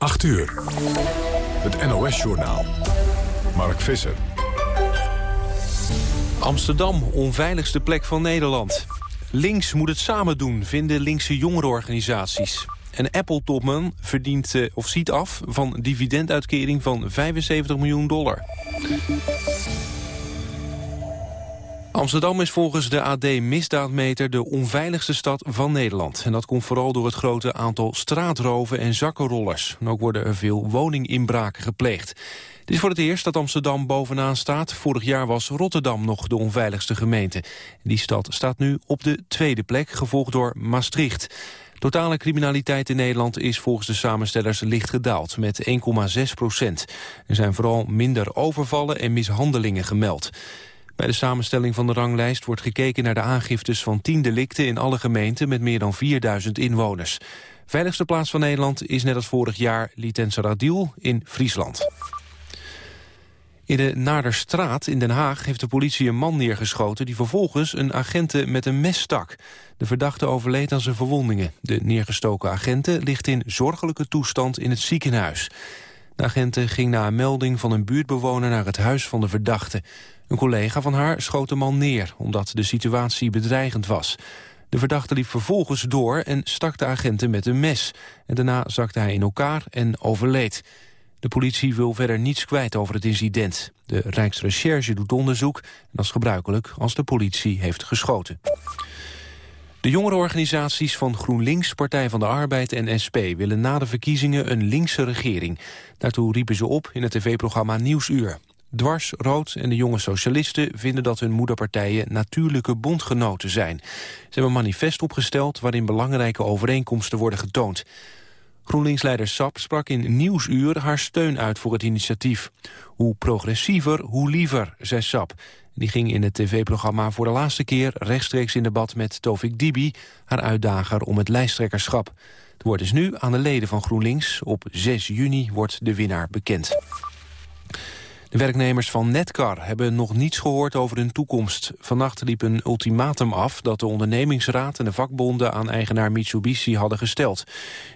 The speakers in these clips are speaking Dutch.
8 uur. Het NOS-journaal. Mark Visser. Amsterdam, onveiligste plek van Nederland. Links moet het samen doen, vinden linkse jongerenorganisaties. En Apple-topman verdient eh, of ziet af van dividenduitkering van 75 miljoen dollar. Amsterdam is volgens de AD-misdaadmeter de onveiligste stad van Nederland. En dat komt vooral door het grote aantal straatroven en zakkenrollers. En ook worden er veel woninginbraken gepleegd. Het is voor het eerst dat Amsterdam bovenaan staat. Vorig jaar was Rotterdam nog de onveiligste gemeente. Die stad staat nu op de tweede plek, gevolgd door Maastricht. Totale criminaliteit in Nederland is volgens de samenstellers licht gedaald, met 1,6 procent. Er zijn vooral minder overvallen en mishandelingen gemeld. Bij de samenstelling van de ranglijst wordt gekeken naar de aangiftes van 10 delicten in alle gemeenten met meer dan 4000 inwoners. Veiligste plaats van Nederland is net als vorig jaar Litenseradil in Friesland. In de Naderstraat in Den Haag heeft de politie een man neergeschoten... die vervolgens een agente met een mes stak. De verdachte overleed aan zijn verwondingen. De neergestoken agente ligt in zorgelijke toestand in het ziekenhuis. De agente ging na een melding van een buurtbewoner naar het huis van de verdachte. Een collega van haar schoot de man neer, omdat de situatie bedreigend was. De verdachte liep vervolgens door en stak de agenten met een mes. En daarna zakte hij in elkaar en overleed. De politie wil verder niets kwijt over het incident. De Rijksrecherche doet onderzoek, en dat is gebruikelijk als de politie heeft geschoten. De jongerenorganisaties van GroenLinks, Partij van de Arbeid en SP... willen na de verkiezingen een linkse regering. Daartoe riepen ze op in het tv-programma Nieuwsuur. Dwars, Rood en de jonge socialisten vinden dat hun moederpartijen natuurlijke bondgenoten zijn. Ze hebben een manifest opgesteld waarin belangrijke overeenkomsten worden getoond. GroenLinks-leider Sap sprak in Nieuwsuur haar steun uit voor het initiatief. Hoe progressiever, hoe liever, zei Sap. Die ging in het tv-programma voor de laatste keer rechtstreeks in debat met Tovik Dibi, haar uitdager om het lijsttrekkerschap. Het woord is nu aan de leden van GroenLinks. Op 6 juni wordt de winnaar bekend. De werknemers van Netcar hebben nog niets gehoord over hun toekomst. Vannacht liep een ultimatum af dat de ondernemingsraad en de vakbonden aan eigenaar Mitsubishi hadden gesteld.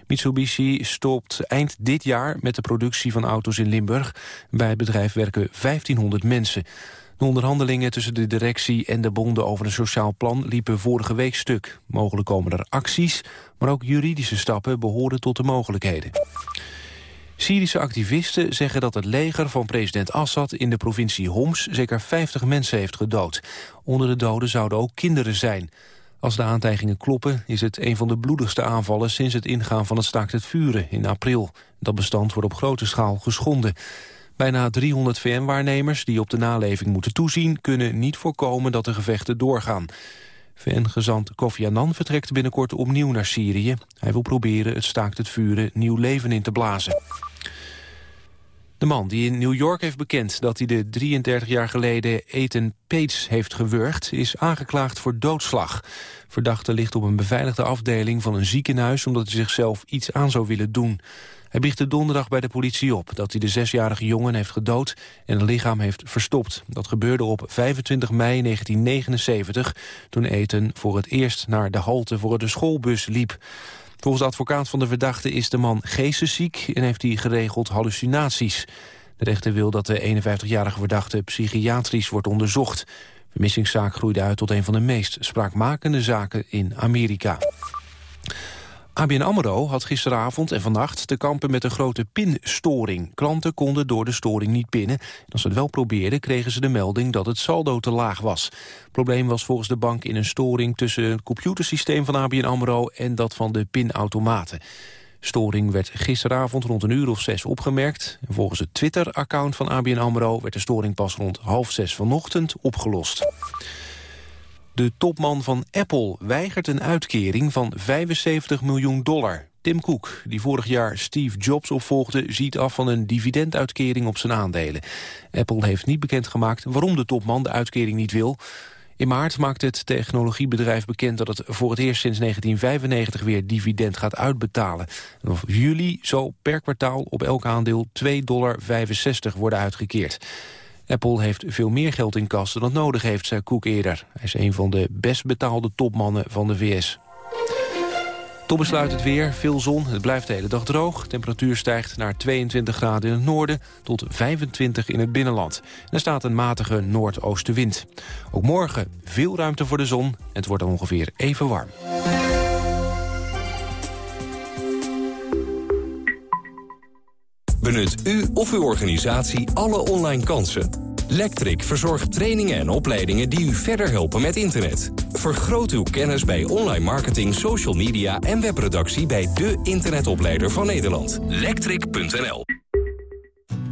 Mitsubishi stopt eind dit jaar met de productie van auto's in Limburg. Bij het bedrijf werken 1500 mensen. De onderhandelingen tussen de directie en de bonden over een sociaal plan liepen vorige week stuk. Mogelijk komen er acties, maar ook juridische stappen behoren tot de mogelijkheden. Syrische activisten zeggen dat het leger van president Assad in de provincie Homs zeker 50 mensen heeft gedood. Onder de doden zouden ook kinderen zijn. Als de aantijgingen kloppen is het een van de bloedigste aanvallen sinds het ingaan van het staakt het vuren in april. Dat bestand wordt op grote schaal geschonden. Bijna 300 VN-waarnemers die op de naleving moeten toezien... kunnen niet voorkomen dat de gevechten doorgaan. VN-gezant Kofi Annan vertrekt binnenkort opnieuw naar Syrië. Hij wil proberen het staakt het vuren nieuw leven in te blazen. De man die in New York heeft bekend dat hij de 33 jaar geleden Ethan Pates heeft gewurgd, is aangeklaagd voor doodslag. Verdachte ligt op een beveiligde afdeling van een ziekenhuis omdat hij zichzelf iets aan zou willen doen. Hij biechtte donderdag bij de politie op dat hij de zesjarige jongen heeft gedood en het lichaam heeft verstopt. Dat gebeurde op 25 mei 1979, toen Eten voor het eerst naar de halte voor de schoolbus liep. Volgens de advocaat van de verdachte is de man geestesziek en heeft hij geregeld hallucinaties. De rechter wil dat de 51-jarige verdachte psychiatrisch wordt onderzocht. De vermissingszaak groeide uit tot een van de meest spraakmakende zaken in Amerika. ABN AMRO had gisteravond en vannacht te kampen met een grote pinstoring. Klanten konden door de storing niet pinnen. En als ze het wel probeerden, kregen ze de melding dat het saldo te laag was. Het probleem was volgens de bank in een storing tussen het computersysteem van ABN AMRO en dat van de pinautomaten. Storing werd gisteravond rond een uur of zes opgemerkt. En volgens het Twitter-account van ABN AMRO werd de storing pas rond half zes vanochtend opgelost. De topman van Apple weigert een uitkering van 75 miljoen dollar. Tim Cook, die vorig jaar Steve Jobs opvolgde... ziet af van een dividenduitkering op zijn aandelen. Apple heeft niet bekendgemaakt waarom de topman de uitkering niet wil. In maart maakte het technologiebedrijf bekend dat het voor het eerst sinds 1995 weer dividend gaat uitbetalen. En juli zal per kwartaal op elk aandeel 2,65 dollar worden uitgekeerd. Apple heeft veel meer geld in kas dan het nodig heeft, zei Cook eerder. Hij is een van de best betaalde topmannen van de VS. Tot besluit het weer, veel zon, het blijft de hele dag droog. temperatuur stijgt naar 22 graden in het noorden tot 25 in het binnenland. En er staat een matige noordoostenwind. Ook morgen veel ruimte voor de zon. Het wordt ongeveer even warm. Benut u of uw organisatie alle online kansen. Lectric verzorgt trainingen en opleidingen die u verder helpen met internet. Vergroot uw kennis bij online marketing, social media en webproductie bij de internetopleider van Nederland. Lectric.nl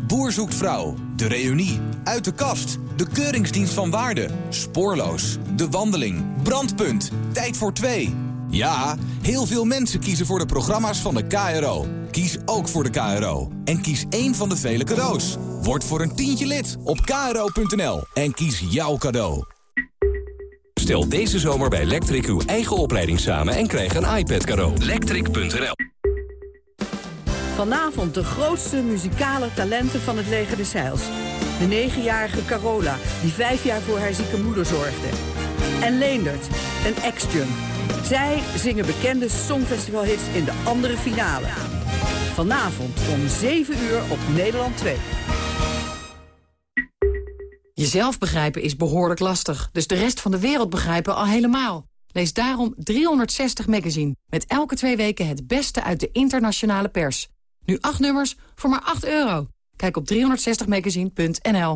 Boer zoekt vrouw, de reunie, uit de kast, de keuringsdienst van waarde, spoorloos, de wandeling, brandpunt, tijd voor twee. Ja, heel veel mensen kiezen voor de programma's van de KRO. Kies ook voor de KRO. En kies één van de vele cadeaus. Word voor een tientje lid op kro.nl en kies jouw cadeau. Stel deze zomer bij Electric uw eigen opleiding samen en krijg een iPad cadeau. Electric.nl Vanavond de grootste muzikale talenten van het leger des Zeils. De negenjarige Carola, die vijf jaar voor haar zieke moeder zorgde. En Leendert, een ex-junk. Zij zingen bekende songfestivalhits in de andere finale. Vanavond om 7 uur op Nederland 2. Jezelf begrijpen is behoorlijk lastig, dus de rest van de wereld begrijpen al helemaal. Lees daarom 360 Magazine, met elke twee weken het beste uit de internationale pers. Nu acht nummers voor maar 8 euro. Kijk op 360magazine.nl.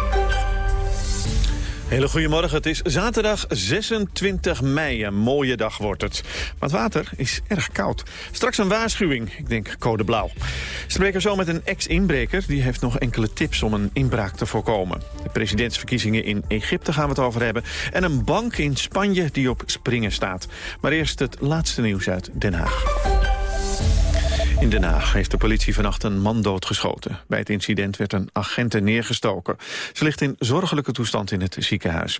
Hele goedemorgen, het is zaterdag 26 mei. Een mooie dag wordt het. Maar het water is erg koud. Straks een waarschuwing, ik denk code blauw. Spreken zo met een ex-inbreker. Die heeft nog enkele tips om een inbraak te voorkomen. De presidentsverkiezingen in Egypte gaan we het over hebben. En een bank in Spanje die op springen staat. Maar eerst het laatste nieuws uit Den Haag. In Den Haag heeft de politie vannacht een man doodgeschoten. Bij het incident werd een agent neergestoken. Ze ligt in zorgelijke toestand in het ziekenhuis.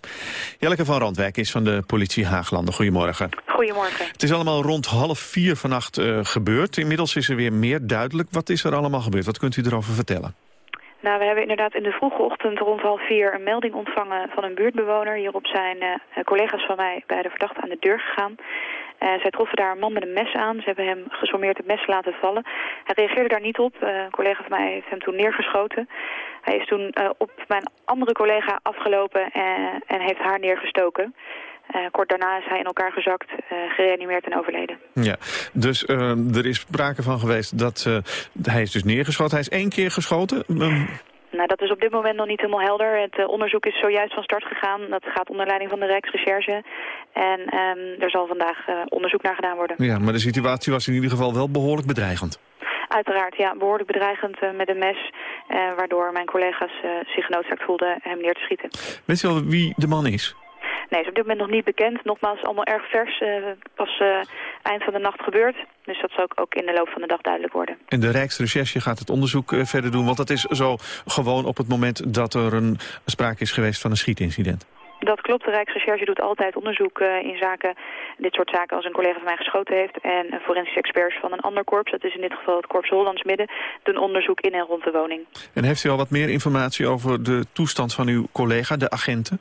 Jelleke van Randwijk is van de politie Haaglanden. Goedemorgen. Goedemorgen. Het is allemaal rond half vier vannacht uh, gebeurd. Inmiddels is er weer meer duidelijk. Wat is er allemaal gebeurd? Wat kunt u erover vertellen? Nou, we hebben inderdaad in de vroege ochtend rond half vier een melding ontvangen van een buurtbewoner. Hierop zijn uh, collega's van mij bij de verdachte aan de deur gegaan. Uh, zij troffen daar een man met een mes aan. Ze hebben hem gesommeerd het mes laten vallen. Hij reageerde daar niet op. Uh, een collega van mij heeft hem toen neergeschoten. Hij is toen uh, op mijn andere collega afgelopen en, en heeft haar neergestoken. Kort daarna is hij in elkaar gezakt, uh, gereanimeerd en overleden. Ja, dus er is sprake van geweest dat hij is dus neergeschoten. Hij is één keer geschoten. Nou, dat is op dit moment nog niet helemaal helder. Het uh, onderzoek is zojuist van start gegaan. Dat gaat onder leiding van de Rijksrecherche. En um, er zal vandaag uh, onderzoek naar gedaan worden. Ja, maar de situatie was in ieder geval wel behoorlijk bedreigend. Uiteraard, ja, behoorlijk bedreigend uh, met een mes. waardoor mijn collega's zich genoodzaakt voelden hem neer te schieten. Weet je wel wie de man is? Nee, is op dit moment nog niet bekend. Nogmaals, allemaal erg vers. Uh, pas uh, eind van de nacht gebeurd. Dus dat zal ook in de loop van de dag duidelijk worden. En de Rijksrecherche gaat het onderzoek uh, verder doen? Want dat is zo gewoon op het moment dat er een sprake is geweest van een schietincident. Dat klopt. De Rijksrecherche doet altijd onderzoek in zaken, dit soort zaken als een collega van mij geschoten heeft. En forensische experts van een ander korps, dat is in dit geval het Korps Hollands Midden, doen onderzoek in en rond de woning. En heeft u al wat meer informatie over de toestand van uw collega, de agenten?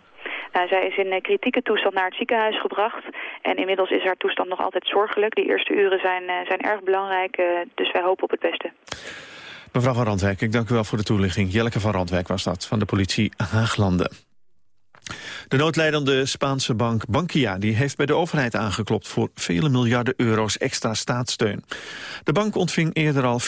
Nou, zij is in kritieke toestand naar het ziekenhuis gebracht. En inmiddels is haar toestand nog altijd zorgelijk. Die eerste uren zijn, uh, zijn erg belangrijk, uh, dus wij hopen op het beste. Mevrouw van Randwijk, ik dank u wel voor de toelichting. Jelleke van Randwijk was dat, van de politie Haaglanden. De noodlijdende Spaanse bank Bankia die heeft bij de overheid aangeklopt voor vele miljarden euro's extra staatssteun. De bank ontving eerder al 4,5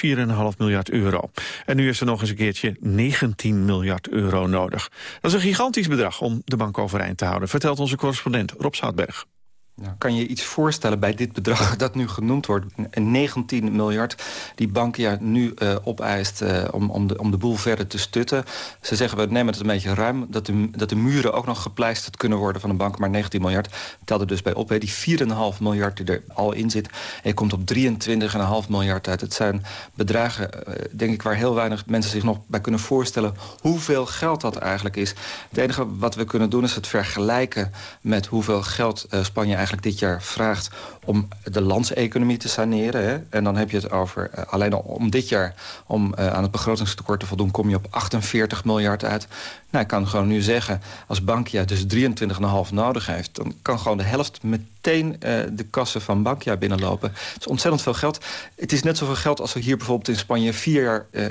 miljard euro. En nu is er nog eens een keertje 19 miljard euro nodig. Dat is een gigantisch bedrag om de bank overeind te houden, vertelt onze correspondent Rob Zoutberg. Nou, kan je iets voorstellen bij dit bedrag dat nu genoemd wordt? 19 miljard die Bankia nu uh, opeist uh, om, om, de, om de boel verder te stutten. Ze zeggen we nemen het een beetje ruim. Dat de, dat de muren ook nog gepleisterd kunnen worden van een bank. Maar 19 miljard telt er dus bij op. Hè. Die 4,5 miljard die er al in zit. En je komt op 23,5 miljard uit. Het zijn bedragen, uh, denk ik, waar heel weinig mensen zich nog bij kunnen voorstellen... hoeveel geld dat eigenlijk is. Het enige wat we kunnen doen is het vergelijken met hoeveel geld Spanje eigenlijk dit jaar vraagt om de landseconomie te saneren. Hè? En dan heb je het over, uh, alleen al om dit jaar... om uh, aan het begrotingstekort te voldoen, kom je op 48 miljard uit. Nou, ik kan gewoon nu zeggen, als Bankia dus 23,5 nodig heeft... dan kan gewoon de helft meteen uh, de kassen van Bankia binnenlopen. Het is ontzettend veel geld. Het is net zoveel geld als er hier bijvoorbeeld in Spanje...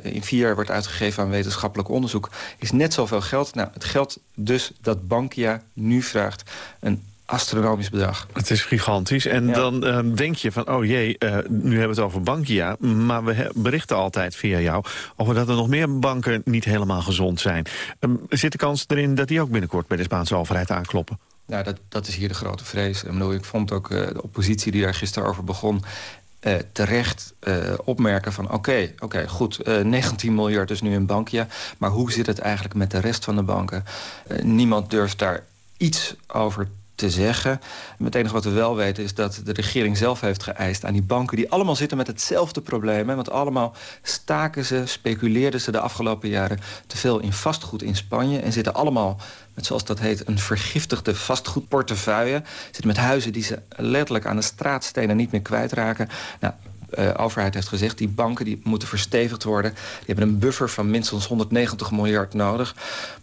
In vier jaar wordt uitgegeven aan wetenschappelijk onderzoek. is net zoveel geld. Nou, het geld dus dat Bankia nu vraagt... een astronomisch bedrag. Het is gigantisch. En ja. dan uh, denk je van, oh jee, uh, nu hebben we het over Bankia... maar we berichten altijd via jou over dat er nog meer banken niet helemaal gezond zijn. Um, zit de kans erin dat die ook binnenkort bij de Spaanse overheid aankloppen? Nou, dat, dat is hier de grote vrees. Ik, bedoel, ik vond ook uh, de oppositie die daar gisteren over begon... Uh, terecht uh, opmerken van oké, okay, oké, okay, goed, uh, 19 miljard is nu in Bankia... maar hoe zit het eigenlijk met de rest van de banken? niemand durft daar iets over te zeggen. Het enige wat we wel weten is dat de regering zelf heeft geëist aan die banken... die allemaal zitten met hetzelfde probleem. Hè? Want allemaal staken ze, speculeerden ze de afgelopen jaren... te veel in vastgoed in Spanje en zitten allemaal met, zoals dat heet, een vergiftigde vastgoedportefeuille. Zitten met huizen die ze letterlijk aan de straatstenen niet meer kwijtraken. Nou, uh, overheid heeft gezegd... die banken die moeten verstevigd worden. Die hebben een buffer van minstens 190 miljard nodig.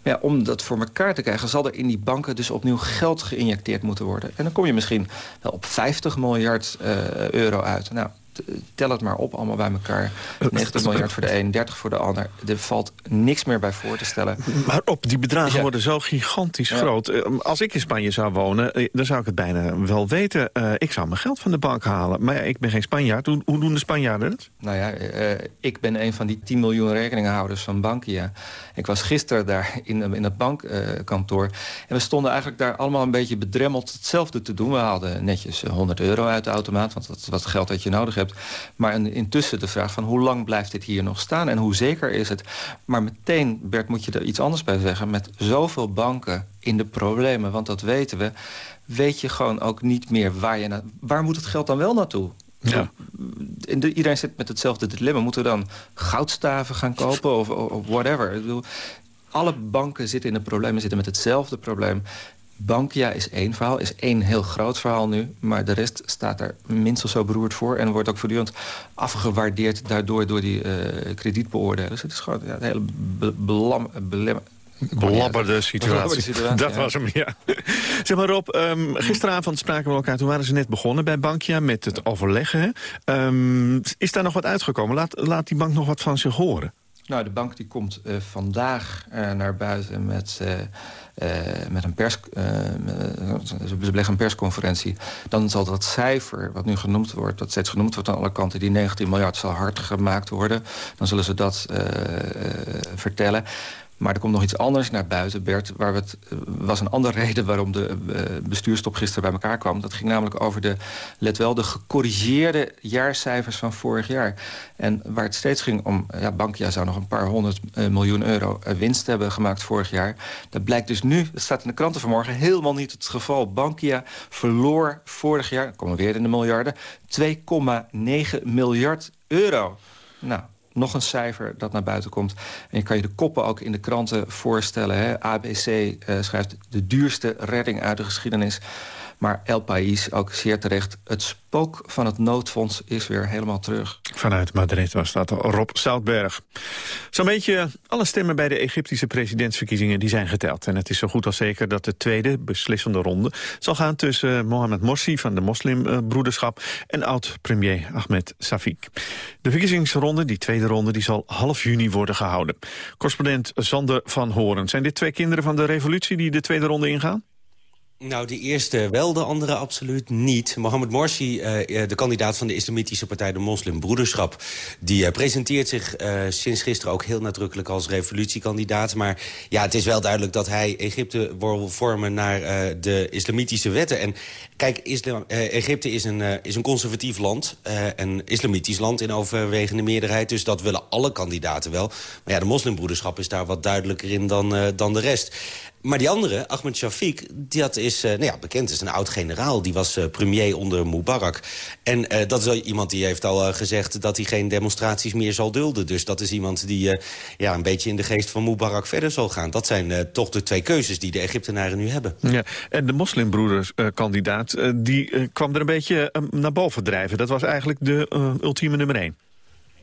Maar ja, om dat voor elkaar te krijgen... zal er in die banken dus opnieuw geld geïnjecteerd moeten worden. En dan kom je misschien wel op 50 miljard uh, euro uit. Nou, tel het maar op allemaal bij elkaar. 90 miljard voor de een, 30 voor de ander. Er valt niks meer bij voor te stellen. Maar op, die bedragen ja. worden zo gigantisch ja. groot. Als ik in Spanje zou wonen, dan zou ik het bijna wel weten. Uh, ik zou mijn geld van de bank halen. Maar ja, ik ben geen Spanjaard. Hoe, hoe doen de Spanjaarden het? Nou ja, uh, ik ben een van die 10 miljoen rekeninghouders van Bankia. Ik was gisteren daar in, in het bankkantoor. Uh, en we stonden eigenlijk daar allemaal een beetje bedremmeld hetzelfde te doen. We hadden netjes 100 euro uit de automaat. Want dat is wat geld dat je nodig hebt. Maar intussen de vraag van hoe lang blijft dit hier nog staan... en hoe zeker is het? Maar meteen, Bert, moet je er iets anders bij zeggen... met zoveel banken in de problemen, want dat weten we... weet je gewoon ook niet meer waar je... Waar moet het geld dan wel naartoe? Ja. Iedereen zit met hetzelfde dilemma. Moeten we dan goudstaven gaan kopen of, of whatever? Ik bedoel, alle banken zitten in de problemen, zitten met hetzelfde probleem. Bankia is één verhaal, is één heel groot verhaal nu... maar de rest staat er minstens zo beroerd voor... en wordt ook voortdurend afgewaardeerd daardoor door die uh, kredietbeoordelers. Het is gewoon ja, een hele be belam, belem, Belabberde situatie. situatie. Dat ja. was hem, ja. zeg maar Rob, um, gisteravond spraken we elkaar... toen waren ze net begonnen bij Bankia met het overleggen. Um, is daar nog wat uitgekomen? Laat, laat die bank nog wat van zich horen? Nou, de bank die komt uh, vandaag uh, naar buiten met... Uh, met een pers, ze beleggen een persconferentie... dan zal dat cijfer, wat nu genoemd wordt... dat steeds genoemd wordt aan alle kanten... die 19 miljard zal hard gemaakt worden. Dan zullen ze dat vertellen. Maar er komt nog iets anders naar buiten, Bert. Waar het, was een andere reden waarom de uh, bestuurstop gisteren bij elkaar kwam. Dat ging namelijk over de, let wel, de gecorrigeerde jaarcijfers van vorig jaar. En waar het steeds ging om, ja, Bankia zou nog een paar honderd miljoen euro winst hebben gemaakt vorig jaar. Dat blijkt dus nu, dat staat in de kranten vanmorgen, helemaal niet het geval. Bankia verloor vorig jaar, komen we weer in de miljarden, 2,9 miljard euro. Nou, nog een cijfer dat naar buiten komt. En je kan je de koppen ook in de kranten voorstellen. Hè? ABC uh, schrijft de duurste redding uit de geschiedenis. Maar El País, ook zeer terecht, het spook van het noodfonds is weer helemaal terug. Vanuit Madrid was dat Rob Zoutberg. Zo'n beetje alle stemmen bij de Egyptische presidentsverkiezingen die zijn geteld. En het is zo goed als zeker dat de tweede beslissende ronde zal gaan tussen Mohamed Morsi van de moslimbroederschap en oud-premier Ahmed Safik. De verkiezingsronde, die tweede ronde, die zal half juni worden gehouden. Correspondent Sander van Horen. Zijn dit twee kinderen van de revolutie die de tweede ronde ingaan? Nou, de eerste wel, de andere absoluut niet. Mohamed Morsi, uh, de kandidaat van de islamitische partij de Moslimbroederschap... die uh, presenteert zich sinds gisteren ook heel nadrukkelijk als revolutiekandidaat. Maar ja, het is wel duidelijk dat hij Egypte wil vormen naar de islamitische wetten. En kijk, Egypte is een, is een conservatief land, een islamitisch land in overwegende meerderheid. Dus dat willen alle kandidaten wel. Maar ja, de Moslimbroederschap is daar wat duidelijker in dan, dan de rest. Maar die andere, Ahmed Shafiq, dat is uh, nou ja, bekend, is een oud-generaal. Die was uh, premier onder Mubarak. En uh, dat is iemand die heeft al gezegd dat hij geen demonstraties meer zal dulden. Dus dat is iemand die ja, een beetje in de geest van Mubarak verder zal gaan. Dat zijn toch de twee keuzes die de Egyptenaren nu hebben. Ja, en de moslimbroederskandidaat, die kwam er een beetje naar boven drijven. Dat was eigenlijk de ultieme nummer één.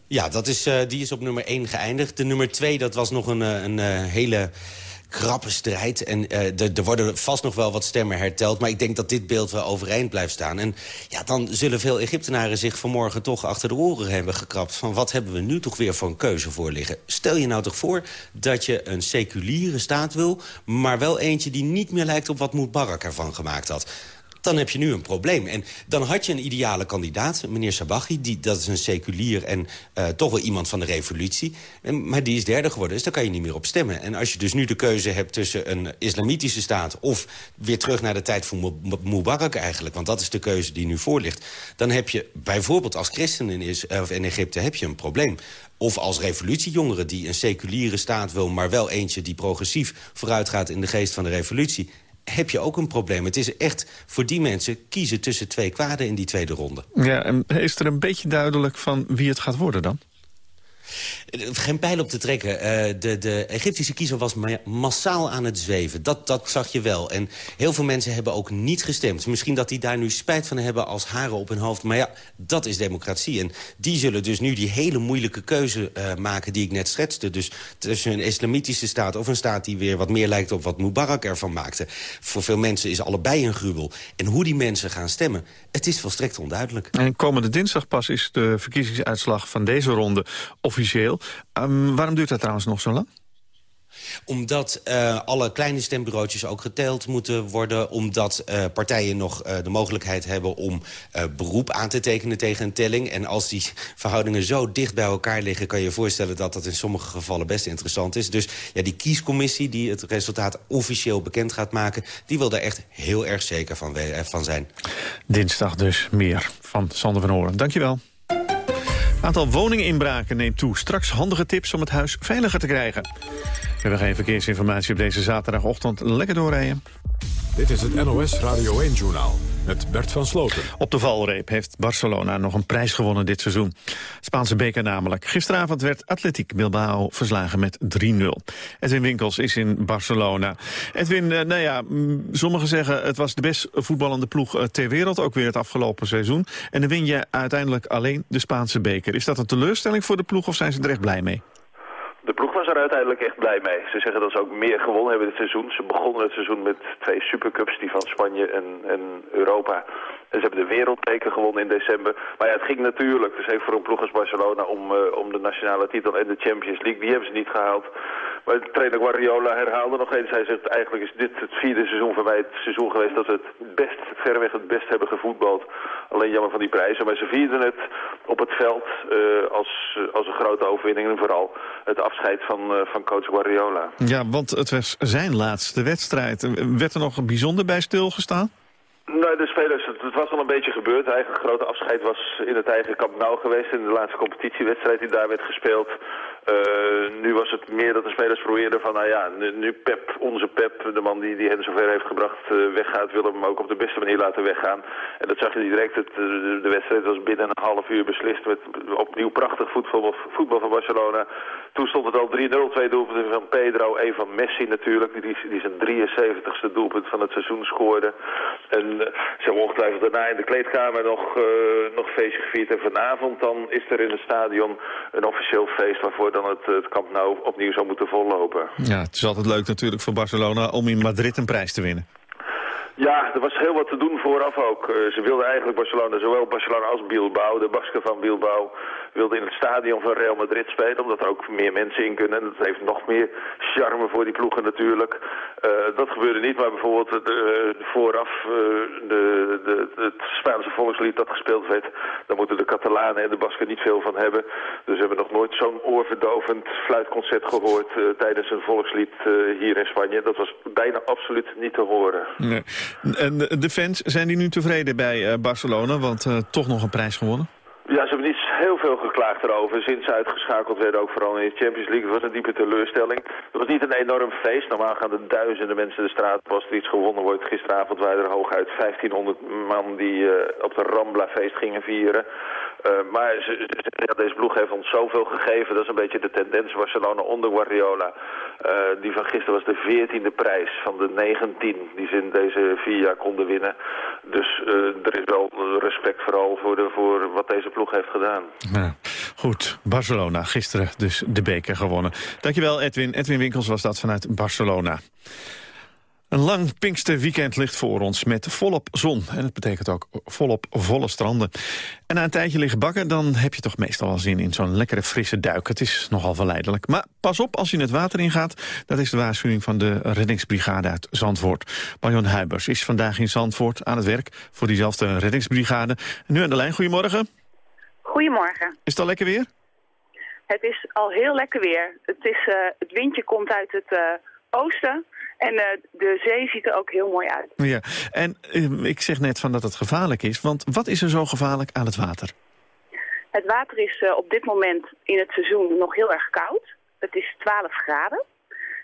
Ja, dat is, die is op nummer 1 geëindigd. De nummer 2, dat was nog een, een hele krappe strijd. En uh, er worden vast nog wel wat stemmen herteld. Maar ik denk dat dit beeld wel overeind blijft staan. En ja, dan zullen veel Egyptenaren zich vanmorgen toch achter de oren hebben gekrapt... van wat hebben we nu toch weer voor een keuze voor liggen. Stel je nou toch voor dat je een seculiere staat wil... maar wel eentje die niet meer lijkt op wat Mubarak ervan gemaakt had dan heb je nu een probleem. En dan had je een ideale kandidaat, meneer Sabachi... Die, dat is een seculier en uh, toch wel iemand van de revolutie. En, maar die is derde geworden, dus daar kan je niet meer op stemmen. En als je dus nu de keuze hebt tussen een islamitische staat... of weer terug naar de tijd van Mubarak eigenlijk... want dat is de keuze die nu voor ligt... dan heb je bijvoorbeeld als christen in, is, of in Egypte heb je een probleem. Of als revolutiejongeren die een seculiere staat wil... maar wel eentje die progressief vooruitgaat in de geest van de revolutie heb je ook een probleem. Het is echt voor die mensen kiezen tussen twee kwaden in die tweede ronde. Ja, en is er een beetje duidelijk van wie het gaat worden dan? Geen pijl op te trekken. Uh, de, de Egyptische kiezer was massaal aan het zweven. Dat, dat zag je wel. En heel veel mensen hebben ook niet gestemd. Misschien dat die daar nu spijt van hebben als haren op hun hoofd. Maar ja, dat is democratie. En die zullen dus nu die hele moeilijke keuze uh, maken die ik net schetste. Dus tussen een islamitische staat of een staat die weer wat meer lijkt op wat Mubarak ervan maakte. Voor veel mensen is allebei een gruwel. En hoe die mensen gaan stemmen, het is volstrekt onduidelijk. En komende dinsdag pas is de verkiezingsuitslag van deze ronde officieel. Um, waarom duurt dat trouwens nog zo lang? Omdat uh, alle kleine stembureautjes ook geteld moeten worden. Omdat uh, partijen nog uh, de mogelijkheid hebben om beroep aan te tekenen tegen een telling. En als die verhoudingen zo dicht bij elkaar liggen... kan je je voorstellen dat dat in sommige gevallen best interessant is. Dus ja, die kiescommissie die het resultaat officieel bekend gaat maken... die wil daar echt heel erg zeker van, van zijn. Dinsdag dus meer van Sander van Hoorn. Dankjewel aantal woninginbraken neemt toe. Straks handige tips om het huis veiliger te krijgen. We hebben geen verkeersinformatie op deze zaterdagochtend. Lekker doorrijden. Dit is het NOS Radio 1-journaal met Bert van Sloten. Op de valreep heeft Barcelona nog een prijs gewonnen dit seizoen. Spaanse beker namelijk. Gisteravond werd Atletiek Bilbao verslagen met 3-0. Edwin Winkels is in Barcelona. Edwin, eh, nou ja, sommigen zeggen het was de best voetballende ploeg eh, ter wereld. Ook weer het afgelopen seizoen. En dan win je uiteindelijk alleen de Spaanse beker. Is dat een teleurstelling voor de ploeg of zijn ze er echt blij mee? De ploeg was er uiteindelijk echt blij mee. Ze zeggen dat ze ook meer gewonnen hebben dit seizoen. Ze begonnen het seizoen met twee supercups, die van Spanje en, en Europa. En ze hebben de wereldbeker gewonnen in december. Maar ja, het ging natuurlijk, dus even voor een ploeg als Barcelona, om, uh, om de nationale titel en de Champions League. Die hebben ze niet gehaald. Maar trainer Guardiola herhaalde nog eens. Hij zegt eigenlijk is dit het vierde seizoen voor mij het seizoen geweest dat we het best, verreweg het best hebben gevoetbald. Alleen jammer van die prijzen. Maar ze vierden het op het veld uh, als, als een grote overwinning. En vooral het afscheid van, uh, van coach Guardiola. Ja, want het was zijn laatste wedstrijd. Werd er nog bijzonder bij stilgestaan? Nou, de spelers, was al een beetje gebeurd. Eigen grote afscheid was in het eigen Camp Nou geweest in de laatste competitiewedstrijd die daar werd gespeeld. Uh, nu was het meer dat de spelers probeerden van, nou ja, nu, Pep, onze Pep, de man die, die hen zover heeft gebracht, uh, weggaat, willen hem ook op de beste manier laten weggaan. En dat zag je direct, het, de, de wedstrijd was binnen een half uur beslist met opnieuw prachtig voetbal, voetbal van Barcelona. Toen stond het al 3-0, twee doelpunten van Pedro, één van Messi natuurlijk, die, die zijn 73ste doelpunt van het seizoen scoorde. En ze hebben ongetwijfeld daarna in de kleedkamer nog, nog feestje gevierd. En vanavond dan is er in het stadion een officieel feest waarvoor dan het, het kamp nou opnieuw zou moeten vollopen. Ja, het is altijd leuk natuurlijk voor Barcelona om in Madrid een prijs te winnen. Ja, er was heel wat te doen vooraf ook. Uh, ze wilden eigenlijk Barcelona, zowel Barcelona als Bilbao, de Basken van Bilbao, wilde in het stadion van Real Madrid spelen, omdat er ook meer mensen in kunnen. En dat heeft nog meer charme voor die ploegen natuurlijk. dat gebeurde niet, maar bijvoorbeeld de, vooraf de, de, het Spaanse volkslied dat gespeeld werd, daar moeten de Catalanen en de Basken niet veel van hebben. Dus we hebben nog nooit zo'n oorverdovend fluitconcert gehoord tijdens een volkslied hier in Spanje. Dat was bijna absoluut niet te horen. Nee. En de fans, zijn die nu tevreden bij Barcelona? Want toch nog een prijs gewonnen? Ja, ze hebben niet heel veel geklaagd erover. Sinds ze uitgeschakeld werden, ook vooral in de Champions League. Was een diepe teleurstelling. Het was niet een enorm feest. Normaal gaan er duizenden mensen de straat op als er iets gewonnen wordt. Gisteravond waren er hooguit 1500 man die uh, op de Rambla-feest gingen vieren. Uh, maar deze ploeg heeft ons zoveel gegeven. Dat is een beetje de tendens. Barcelona onder Guardiola. Uh, die van gisteren was de veertiende prijs van de 19 die ze in deze vier jaar konden winnen. Dus er is wel respect vooral voor, de, voor wat deze ploeg heeft gedaan. Goed, Barcelona, gisteren dus de beker gewonnen. Dankjewel Edwin. Edwin Winkels was dat vanuit Barcelona. Een lang Pinksterweekend ligt voor ons met volop zon. En dat betekent ook volop volle stranden. En na een tijdje liggen bakken, dan heb je toch meestal wel zin in zo'n lekkere frisse duik. Het is nogal verleidelijk. Maar pas op als je het water ingaat. Dat is de waarschuwing van de reddingsbrigade uit Zandvoort. Marion Huibers is vandaag in Zandvoort aan het werk voor diezelfde reddingsbrigade. nu aan de lijn, goedemorgen. Goedemorgen. Is het al lekker weer? Het is al heel lekker weer. Het, is, uh, het windje komt uit het uh, oosten. En uh, de zee ziet er ook heel mooi uit. Ja, en ik zeg net van dat het gevaarlijk is. Want wat is er zo gevaarlijk aan het water? Het water is op dit moment in het seizoen nog heel erg koud. Het is 12 graden.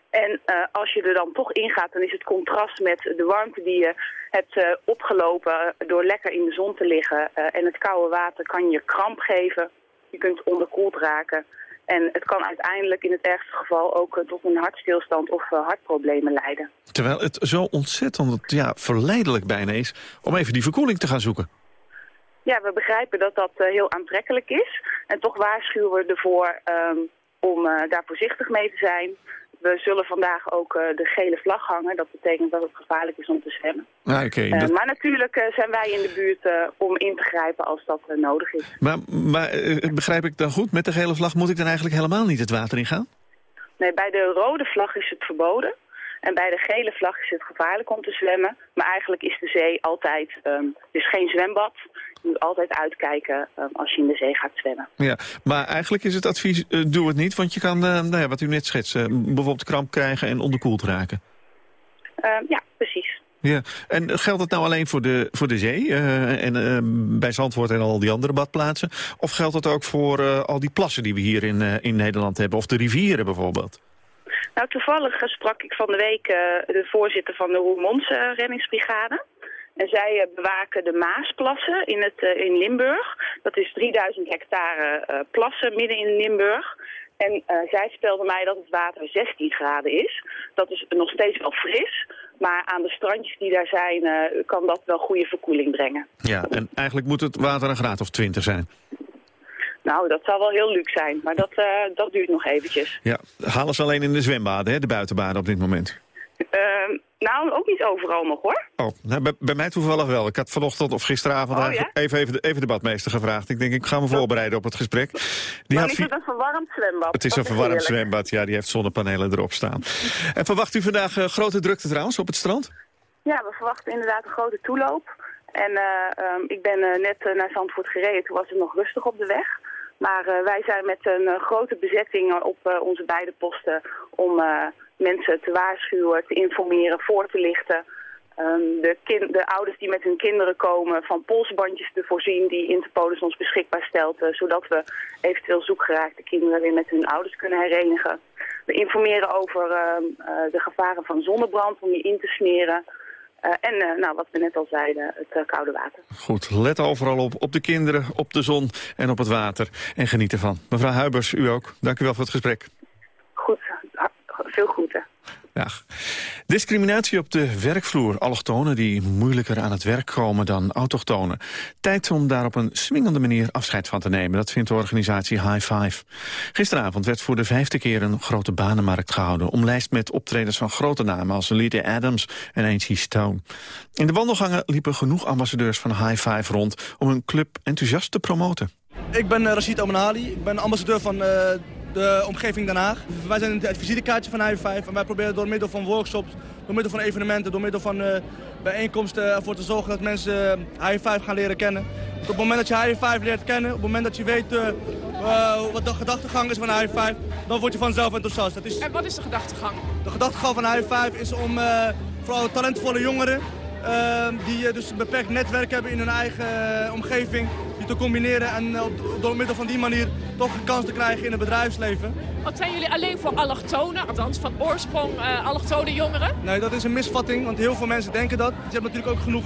En als je er dan toch ingaat, dan is het contrast met de warmte die je hebt uh, opgelopen door lekker in de zon te liggen. Uh, en het koude water kan je kramp geven. Je kunt onderkoeld raken. En het kan uiteindelijk in het ergste geval ook tot een hartstilstand of hartproblemen leiden. Terwijl het zo ontzettend ja, verleidelijk bijna is om even die verkoeling te gaan zoeken. Ja, we begrijpen dat dat heel aantrekkelijk is. En toch waarschuwen we ervoor um, om daar voorzichtig mee te zijn we zullen vandaag ook uh, de gele vlag hangen. Dat betekent dat het gevaarlijk is om te zwemmen. Ah, okay, uh, Maar natuurlijk uh, zijn wij in de buurt om in te grijpen als dat nodig is. Maar, maar begrijp ik dan goed, met de gele vlag moet ik dan eigenlijk helemaal niet het water ingaan? Nee, bij de rode vlag is het verboden. En bij de gele vlag is het gevaarlijk om te zwemmen. Maar eigenlijk is de zee altijd, um, het is geen zwembad. Moet altijd uitkijken um, als je in de zee gaat zwemmen. Ja, maar eigenlijk is het advies, uh, doe het niet. Want je kan, uh, nou ja, wat u net schetst, uh, bijvoorbeeld kramp krijgen en onderkoeld raken. Ehm, ja, precies. Ja, en geldt het nou alleen voor de, voor de zee en uh, bij Zandvoort en al die andere badplaatsen? Of geldt het ook voor al die plassen die we hier in, in Nederland hebben? Of de rivieren bijvoorbeeld? Nou, toevallig sprak ik van de week de voorzitter van de Roermondse reddingsbrigade. En zij bewaken de Maasplassen in, het, in Limburg. Dat is 3000 hectare plassen midden in Limburg. En uh, zij vertelde mij dat het water 16 graden is. Dat is nog steeds wel fris. Maar aan de strandjes die daar zijn, uh, kan dat wel goede verkoeling brengen. Ja, en eigenlijk moet het water een graad of 20 zijn. Nou, dat zou wel heel luxe zijn, maar dat, uh, dat duurt nog eventjes. Ja, halen ze alleen in de zwembaden, hè, de buitenbaden op dit moment? Uh, nou, ook niet overal nog, hoor. Oh, nou, bij, bij, mij toevallig wel. Ik had vanochtend of gisteravond oh, ja? even, even, de, even de badmeester gevraagd. Ik denk, ik ga me voorbereiden op het gesprek. Die maar had is het een verwarmd zwembad? Het is een verwarmd zwembad, ja. Die heeft zonnepanelen erop staan. en verwacht u vandaag uh, grote drukte trouwens op het strand? Ja, we verwachten inderdaad een grote toeloop. En uh, um, ik ben uh, net naar Zandvoort gereden. Toen was het nog rustig op de weg. Maar wij zijn met een grote bezetting op onze beide posten om mensen te waarschuwen, te informeren, voor te lichten. Um, de, de ouders die met hun kinderen komen van polsbandjes te voorzien die Interpolis ons beschikbaar stelt. zodat we eventueel zoekgeraakte kinderen weer met hun ouders kunnen herenigen. We informeren over de gevaren van zonnebrand om je in te smeren. Uh, en nou, wat we net al zeiden, het koude water. Goed, let overal op. Op de kinderen, op de zon en op het water. En geniet ervan. Mevrouw Huibers, u ook. Dank u wel voor het gesprek. Goed, veel groeten. Ja. Discriminatie op de werkvloer. Allochtonen die moeilijker aan het werk komen dan autochtonen. Tijd om daar op een swingende manier afscheid van te nemen. Dat vindt de organisatie High Five. Gisteravond werd voor de vijfde keer een grote banenmarkt gehouden. Omlijst met optredens van grote namen als Lydia Adams en Angie Stone. In de wandelgangen liepen genoeg ambassadeurs van High Five rond... om hun club enthousiast te promoten. Ik ben uh, Rashid Omanali. Ik ben ambassadeur van uh, de omgeving Den Haag. Wij zijn het visitekaartje van HIV en wij proberen door middel van workshops, door middel van evenementen, door middel van uh, bijeenkomsten ervoor te zorgen dat mensen HIV gaan leren kennen. op het moment dat je HIV leert kennen, op het moment dat je weet wat de gedachtegang is van HIV, dan word je vanzelf enthousiast. Dat is... En wat is de gedachtegang? De gedachtegang van HIV is om vooral talentvolle jongeren die dus een beperkt netwerk hebben in hun eigen omgeving. Die te combineren en uh, door middel van die manier toch een kans te krijgen in het bedrijfsleven. Wat zijn jullie alleen voor allochtonen, althans van oorsprong uh, allochtone jongeren? Nee, dat is een misvatting, want heel veel mensen denken dat. Je hebt natuurlijk ook genoeg,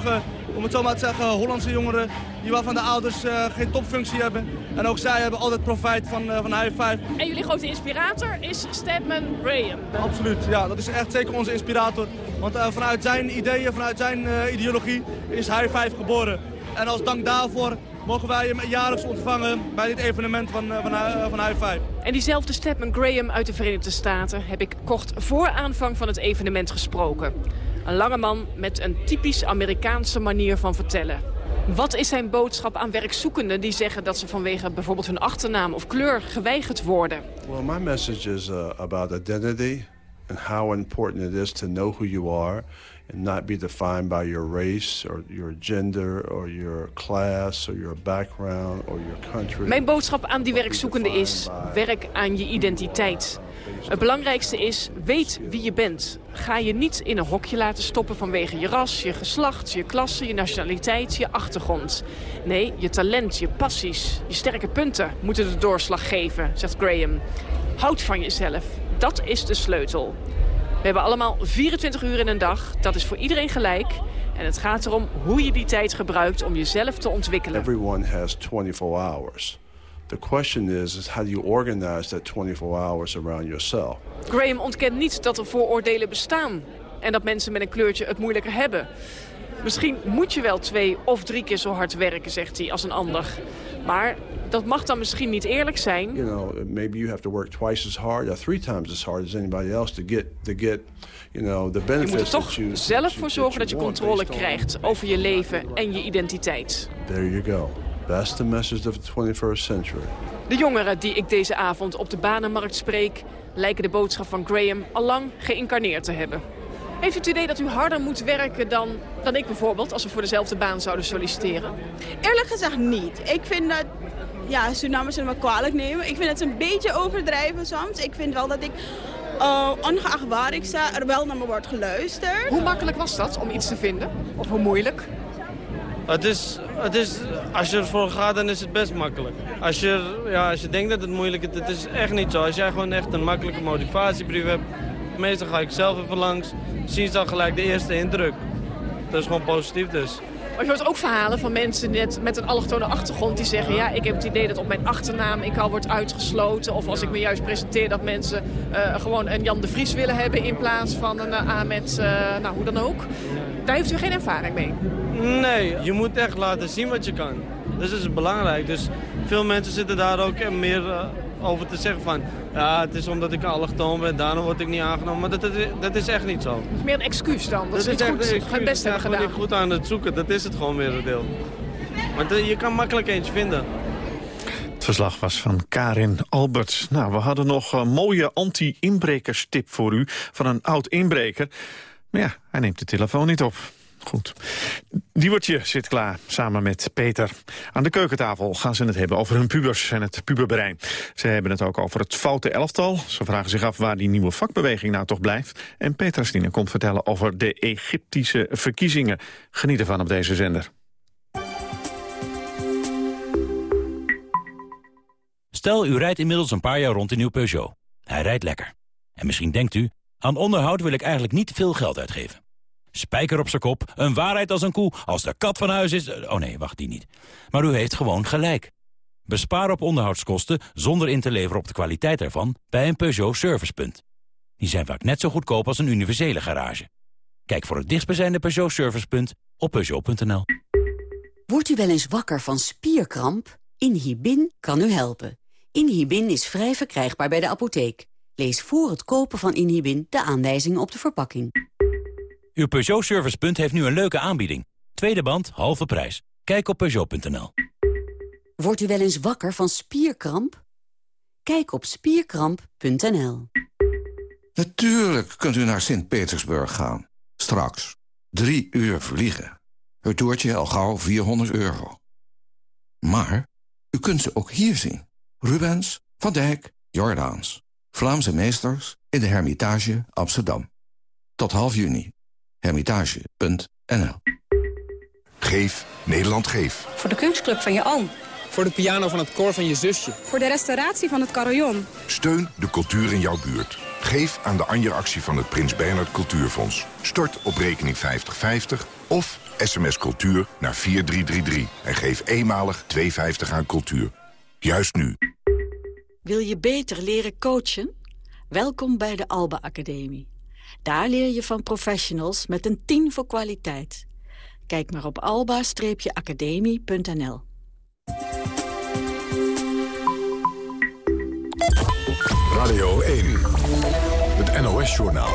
om het zo maar te zeggen, Hollandse jongeren... die waarvan de ouders geen topfunctie hebben. En ook zij hebben altijd profijt van, van HIV. En jullie grote inspirator is Stedman Graham. Absoluut, ja, dat is echt zeker onze inspirator. Want uh, vanuit zijn ideeën, vanuit zijn uh, ideologie is hij 5 geboren. En als dank daarvoor mogen wij hem jaarlijks ontvangen bij dit evenement van, uh, van, van High 5. En diezelfde Stephen Graham uit de Verenigde Staten heb ik kort voor aanvang van het evenement gesproken. Een lange man met een typisch Amerikaanse manier van vertellen. Wat is zijn boodschap aan werkzoekenden die zeggen dat ze vanwege bijvoorbeeld hun achternaam of kleur geweigerd worden? Well, my message is uh, about identity and how important it is to know who you are and not be defined by your race or your gender or your class or your background or your country. Mijn boodschap aan die werkzoekende is, werk aan je identiteit. Het belangrijkste is, weet wie je bent. Ga je niet in een hokje laten stoppen vanwege je ras, je geslacht, je klasse, je nationaliteit, je achtergrond. Nee, je talent, je passies, je sterke punten moeten de doorslag geven, zegt Graham. Houd van jezelf. Dat is de sleutel. We hebben allemaal 24 uur in een dag. Dat is voor iedereen gelijk. En het gaat erom hoe je die tijd gebruikt om jezelf te ontwikkelen. Everyone has 24 hours. The question is, is how do you organize that 24 hours around yourself? Graham ontkent niet dat er vooroordelen bestaan. En dat mensen met een kleurtje het moeilijker hebben. Misschien moet je wel twee of drie keer zo hard werken, zegt hij, als een ander. Maar dat mag dan misschien niet eerlijk zijn. You know, maybe you have to work twice as hard or three times as hard as anybody else to get to get, you know, the benefits. Je moet er toch zelf voor zorgen dat je controle krijgt over je leven en je identiteit. There you go. That's the message of the 21st century. De jongeren die ik deze avond op de banenmarkt spreek... lijken de boodschap van Graham al lang geïncarneerd te hebben. Heeft u het idee dat u harder moet werken dan, dan ik bijvoorbeeld... als we voor dezelfde baan zouden solliciteren? Eerlijk gezegd niet. Ik vind dat... Ja, Surinamers zullen me kwalijk nemen. Ik vind het een beetje overdrijven soms. Ik vind wel dat ik, uh, ongeacht waar ik sta, er wel naar me wordt geluisterd. Hoe makkelijk was dat om iets te vinden? Of hoe moeilijk? Het is, het is, als je ervoor gaat, dan is het best makkelijk. Als je, ja, als je denkt dat het moeilijk is, het is echt niet zo. Als jij gewoon echt een makkelijke motivatiebrief hebt, meestal ga ik zelf even langs, zie je dan gelijk de eerste indruk. Dat is gewoon positief dus. Maar je hoort ook verhalen van mensen net met een allochtone achtergrond die zeggen... ja, ik heb het idee dat op mijn achternaam ik al word uitgesloten. Of als ik me juist presenteer dat mensen uh, gewoon een Jan de Vries willen hebben... in plaats van een uh, Ahmed, uh, nou hoe dan ook. Daar heeft u geen ervaring mee? Nee, je moet echt laten zien wat je kan. Dus dat is belangrijk. Dus veel mensen zitten daar ook meer over te zeggen van... ja, het is omdat ik allochtoon ben, daarom word ik niet aangenomen. Maar dat, dat, dat is echt niet zo. Het is meer een excuus dan, dat, dat is niet goed, best hebben gedaan. niet goed aan het zoeken, dat is het gewoon weer een deel. Want je kan makkelijk eentje vinden. Het verslag was van Karin Alberts. Nou, we hadden nog een mooie anti-inbrekerstip voor u van een oud-inbreker. Maar ja, hij neemt de telefoon niet op. Goed. Diewertje zit klaar, samen met Peter. Aan de keukentafel gaan ze het hebben over hun pubers en het puberbrein. Ze hebben het ook over het foute elftal. Ze vragen zich af waar die nieuwe vakbeweging nou toch blijft. En Peter Stine komt vertellen over de Egyptische verkiezingen. Geniet ervan op deze zender. Stel, u rijdt inmiddels een paar jaar rond in uw Peugeot. Hij rijdt lekker. En misschien denkt u, aan onderhoud wil ik eigenlijk niet veel geld uitgeven. Spijker op zijn kop, een waarheid als een koe. Als de kat van huis is... Oh nee, wacht, die niet. Maar u heeft gewoon gelijk. Bespaar op onderhoudskosten zonder in te leveren op de kwaliteit ervan... bij een Peugeot Servicepunt. Die zijn vaak net zo goedkoop als een universele garage. Kijk voor het dichtstbijzijnde Peugeot Servicepunt op Peugeot.nl. Wordt u wel eens wakker van spierkramp? Inhibin kan u helpen. Inhibin is vrij verkrijgbaar bij de apotheek. Lees voor het kopen van Inhibin de aanwijzingen op de verpakking. Uw Peugeot Servicepunt heeft nu een leuke aanbieding. Tweede band, halve prijs. Kijk op Peugeot.nl. Wordt u wel eens wakker van spierkramp? Kijk op spierkramp.nl. Natuurlijk kunt u naar Sint-Petersburg gaan. Straks. Drie uur vliegen. Het toertje al gauw 400 euro. Maar u kunt ze ook hier zien. Rubens, Van Dijk, Jordaans. Vlaamse meesters in de Hermitage Amsterdam. Tot half juni. Hermitage.nl Geef Nederland Geef. Voor de kunstclub van je oom. Voor de piano van het koor van je zusje. Voor de restauratie van het carillon. Steun de cultuur in jouw buurt. Geef aan de Anja-actie van het Prins Bernhard Cultuurfonds. Stort op rekening 5050 of sms cultuur naar 4333. En geef eenmalig 2,50 aan cultuur. Juist nu. Wil je beter leren coachen? Welkom bij de Alba Academie. Daar leer je van professionals met een 10 voor kwaliteit. Kijk maar op alba-academie.nl. Radio 1. Het NOS-journaal.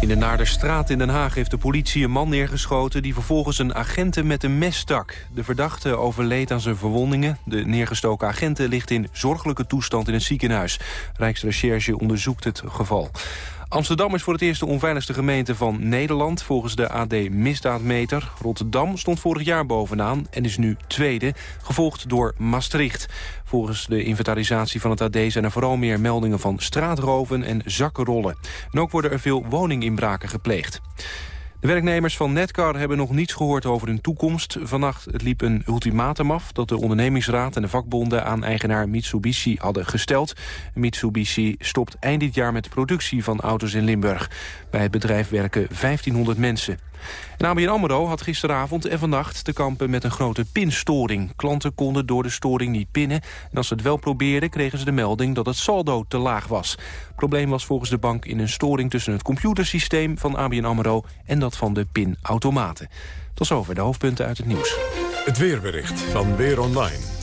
In de Naarderstraat in Den Haag heeft de politie een man neergeschoten... die vervolgens een agenten met een mes stak. De verdachte overleed aan zijn verwondingen. De neergestoken agenten ligt in zorgelijke toestand in het ziekenhuis. Rijksrecherche onderzoekt het geval. Amsterdam is voor het eerst de onveiligste gemeente van Nederland... volgens de AD Misdaadmeter. Rotterdam stond vorig jaar bovenaan en is nu tweede, gevolgd door Maastricht. Volgens de inventarisatie van het AD zijn er vooral meer meldingen van straatroven en zakkenrollen. En ook worden er veel woninginbraken gepleegd. De werknemers van Netcar hebben nog niets gehoord over hun toekomst. Vannacht liep een ultimatum af dat de ondernemingsraad en de vakbonden aan eigenaar Mitsubishi hadden gesteld. Mitsubishi stopt eind dit jaar met de productie van auto's in Limburg. Bij het bedrijf werken 1500 mensen. En ABN AMRO had gisteravond en vannacht te kampen met een grote pinstoring. Klanten konden door de storing niet pinnen. En als ze het wel probeerden, kregen ze de melding dat het saldo te laag was. Het probleem was volgens de bank in een storing tussen het computersysteem van ABN AMRO en dat van de pinautomaten. Tot zover de hoofdpunten uit het nieuws. Het weerbericht van Weer Online.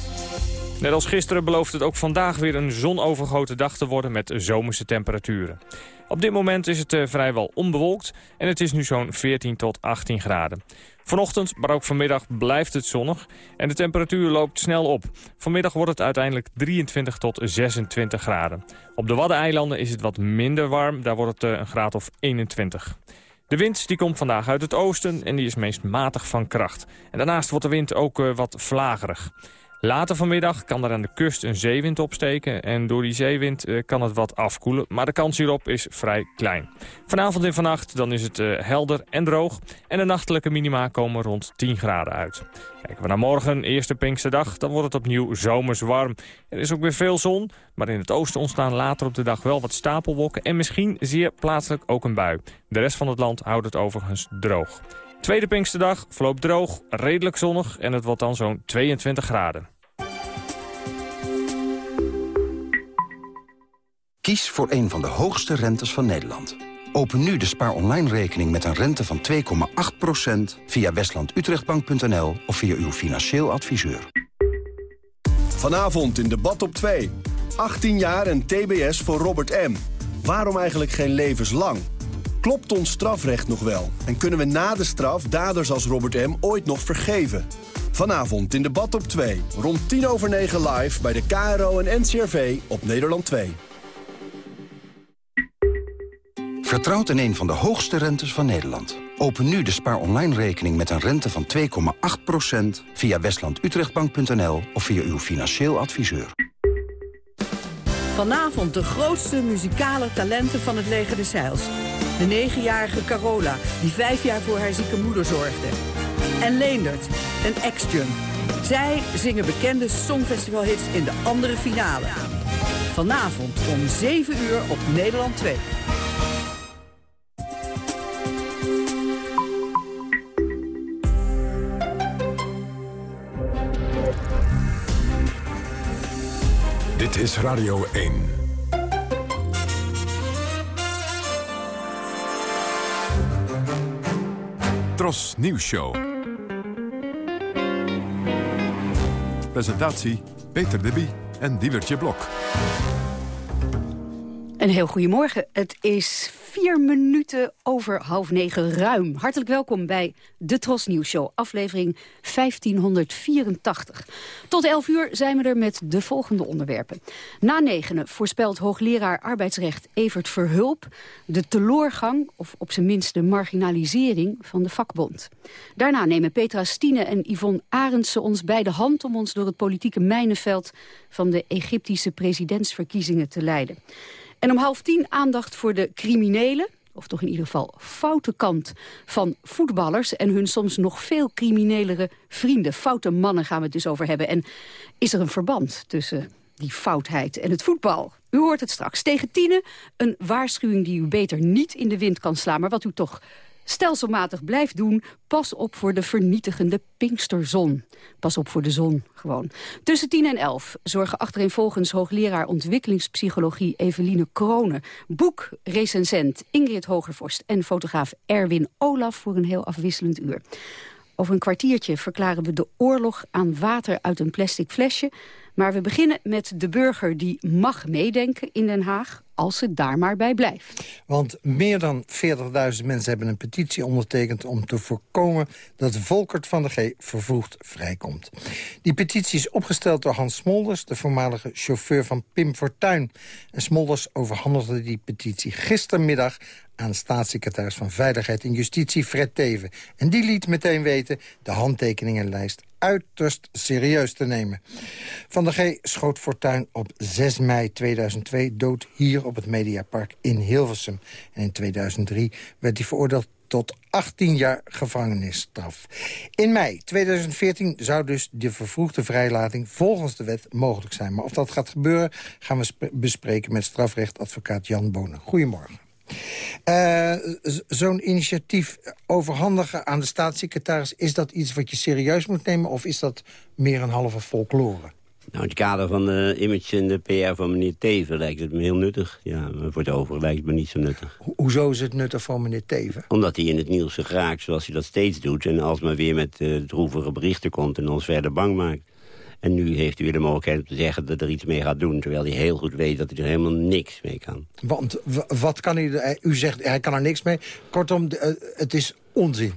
Net als gisteren belooft het ook vandaag weer een zonovergoten dag te worden met zomerse temperaturen. Op dit moment is het uh, vrijwel onbewolkt en het is nu zo'n 14 tot 18 graden. Vanochtend, maar ook vanmiddag blijft het zonnig en de temperatuur loopt snel op. Vanmiddag wordt het uiteindelijk 23 tot 26 graden. Op de Waddeneilanden is het wat minder warm, daar wordt het uh, een graad of 21. De wind die komt vandaag uit het oosten en die is meest matig van kracht. En daarnaast wordt de wind ook uh, wat vlagerig. Later vanmiddag kan er aan de kust een zeewind opsteken... en door die zeewind eh, kan het wat afkoelen, maar de kans hierop is vrij klein. Vanavond en vannacht dan is het uh, helder en droog... en de nachtelijke minima komen rond 10 graden uit. Kijken we naar morgen, eerste Pinksterdag, dan wordt het opnieuw zomers warm. Er is ook weer veel zon, maar in het oosten ontstaan later op de dag wel wat stapelwolken... en misschien zeer plaatselijk ook een bui. De rest van het land houdt het overigens droog. Tweede Pinksterdag verloopt droog, redelijk zonnig en het wordt dan zo'n 22 graden. Kies voor een van de hoogste rentes van Nederland. Open nu de spaar online rekening met een rente van 2,8% via westlandutrechtbank.nl of via uw financieel adviseur. Vanavond in debat op 2. 18 jaar en TBS voor Robert M. Waarom eigenlijk geen levenslang? Klopt ons strafrecht nog wel? En kunnen we na de straf daders als Robert M. ooit nog vergeven? Vanavond in debat op 2, rond 10 over 9 live bij de KRO en NCRV op Nederland 2. Vertrouwt in een van de hoogste rentes van Nederland. Open nu de spaar online rekening met een rente van 2,8% via westlandutrechtbank.nl of via uw financieel adviseur. Vanavond de grootste muzikale talenten van het leger de Zeils. De negenjarige Carola, die vijf jaar voor haar zieke moeder zorgde. En Leendert, een ex-junk. Zij zingen bekende songfestivalhits in de andere finale. Vanavond om 7 uur op Nederland 2. Is Radio 1. Tros Nieuws Show. Presentatie Peter de Bie en Diewertje Blok. Een heel goedemorgen. Het is vier minuten over half negen ruim. Hartelijk welkom bij de Tros Nieuws Show, aflevering 1584. Tot elf uur zijn we er met de volgende onderwerpen. Na negenen voorspelt hoogleraar arbeidsrecht Evert Verhulp... de teloorgang, of op zijn minst de marginalisering van de vakbond. Daarna nemen Petra Stine en Yvonne Arendse ons bij de hand... om ons door het politieke mijnenveld van de Egyptische presidentsverkiezingen te leiden. En om half tien aandacht voor de criminelen of toch in ieder geval foute kant van voetballers... en hun soms nog veel criminelere vrienden. Foute mannen gaan we het dus over hebben. En is er een verband tussen die foutheid en het voetbal? U hoort het straks. Tegen tienen een waarschuwing die u beter niet in de wind kan slaan... maar wat u toch stelselmatig blijft doen... pas op voor de vernietigende Pinksterzon. Pas op voor de zon, gewoon. Tussen 10 en 11 zorgen achtereenvolgens hoogleraar ontwikkelingspsychologie Eveline Kronen... boekrecensent Ingrid Hogervorst en fotograaf Erwin Olaf... voor een heel afwisselend uur. Over een kwartiertje verklaren we de oorlog aan water uit een plastic flesje... Maar we beginnen met de burger die mag meedenken in Den Haag als het daar maar bij blijft. Want meer dan 40.000 mensen hebben een petitie ondertekend... om te voorkomen dat Volkert van de G vervroegd vrijkomt. Die petitie is opgesteld door Hans Smolders... de voormalige chauffeur van Pim Fortuyn. En Smolders overhandigde die petitie gistermiddag aan staatssecretaris van Veiligheid en Justitie Fred Teven. En die liet meteen weten de handtekeningenlijst uiterst serieus te nemen. Van der G schoot Fortuin op 6 mei 2002 dood hier op het Mediapark in Hilversum. En in 2003 werd hij veroordeeld tot 18 jaar gevangenisstraf. In mei 2014 zou dus de vervroegde vrijlating volgens de wet mogelijk zijn. Maar of dat gaat gebeuren gaan we bespreken met strafrechtadvocaat Jan Bonen. Goedemorgen. Uh, Zo'n initiatief overhandigen aan de staatssecretaris... is dat iets wat je serieus moet nemen of is dat meer een halve folklore? Nou, in het kader van de image en de PR van meneer Teven lijkt het me heel nuttig. Ja, voor het overige lijkt het me niet zo nuttig. hoezo is het nuttig voor meneer Teven? Omdat hij in het nieuws geraakt zoals hij dat steeds doet... en alsmaar weer met uh, droevige berichten komt en ons verder bang maakt. En nu heeft u weer de mogelijkheid om te zeggen dat er iets mee gaat doen... terwijl hij heel goed weet dat hij er helemaal niks mee kan. Want wat kan hij... U zegt, hij kan er niks mee. Kortom, eh, het is onzin.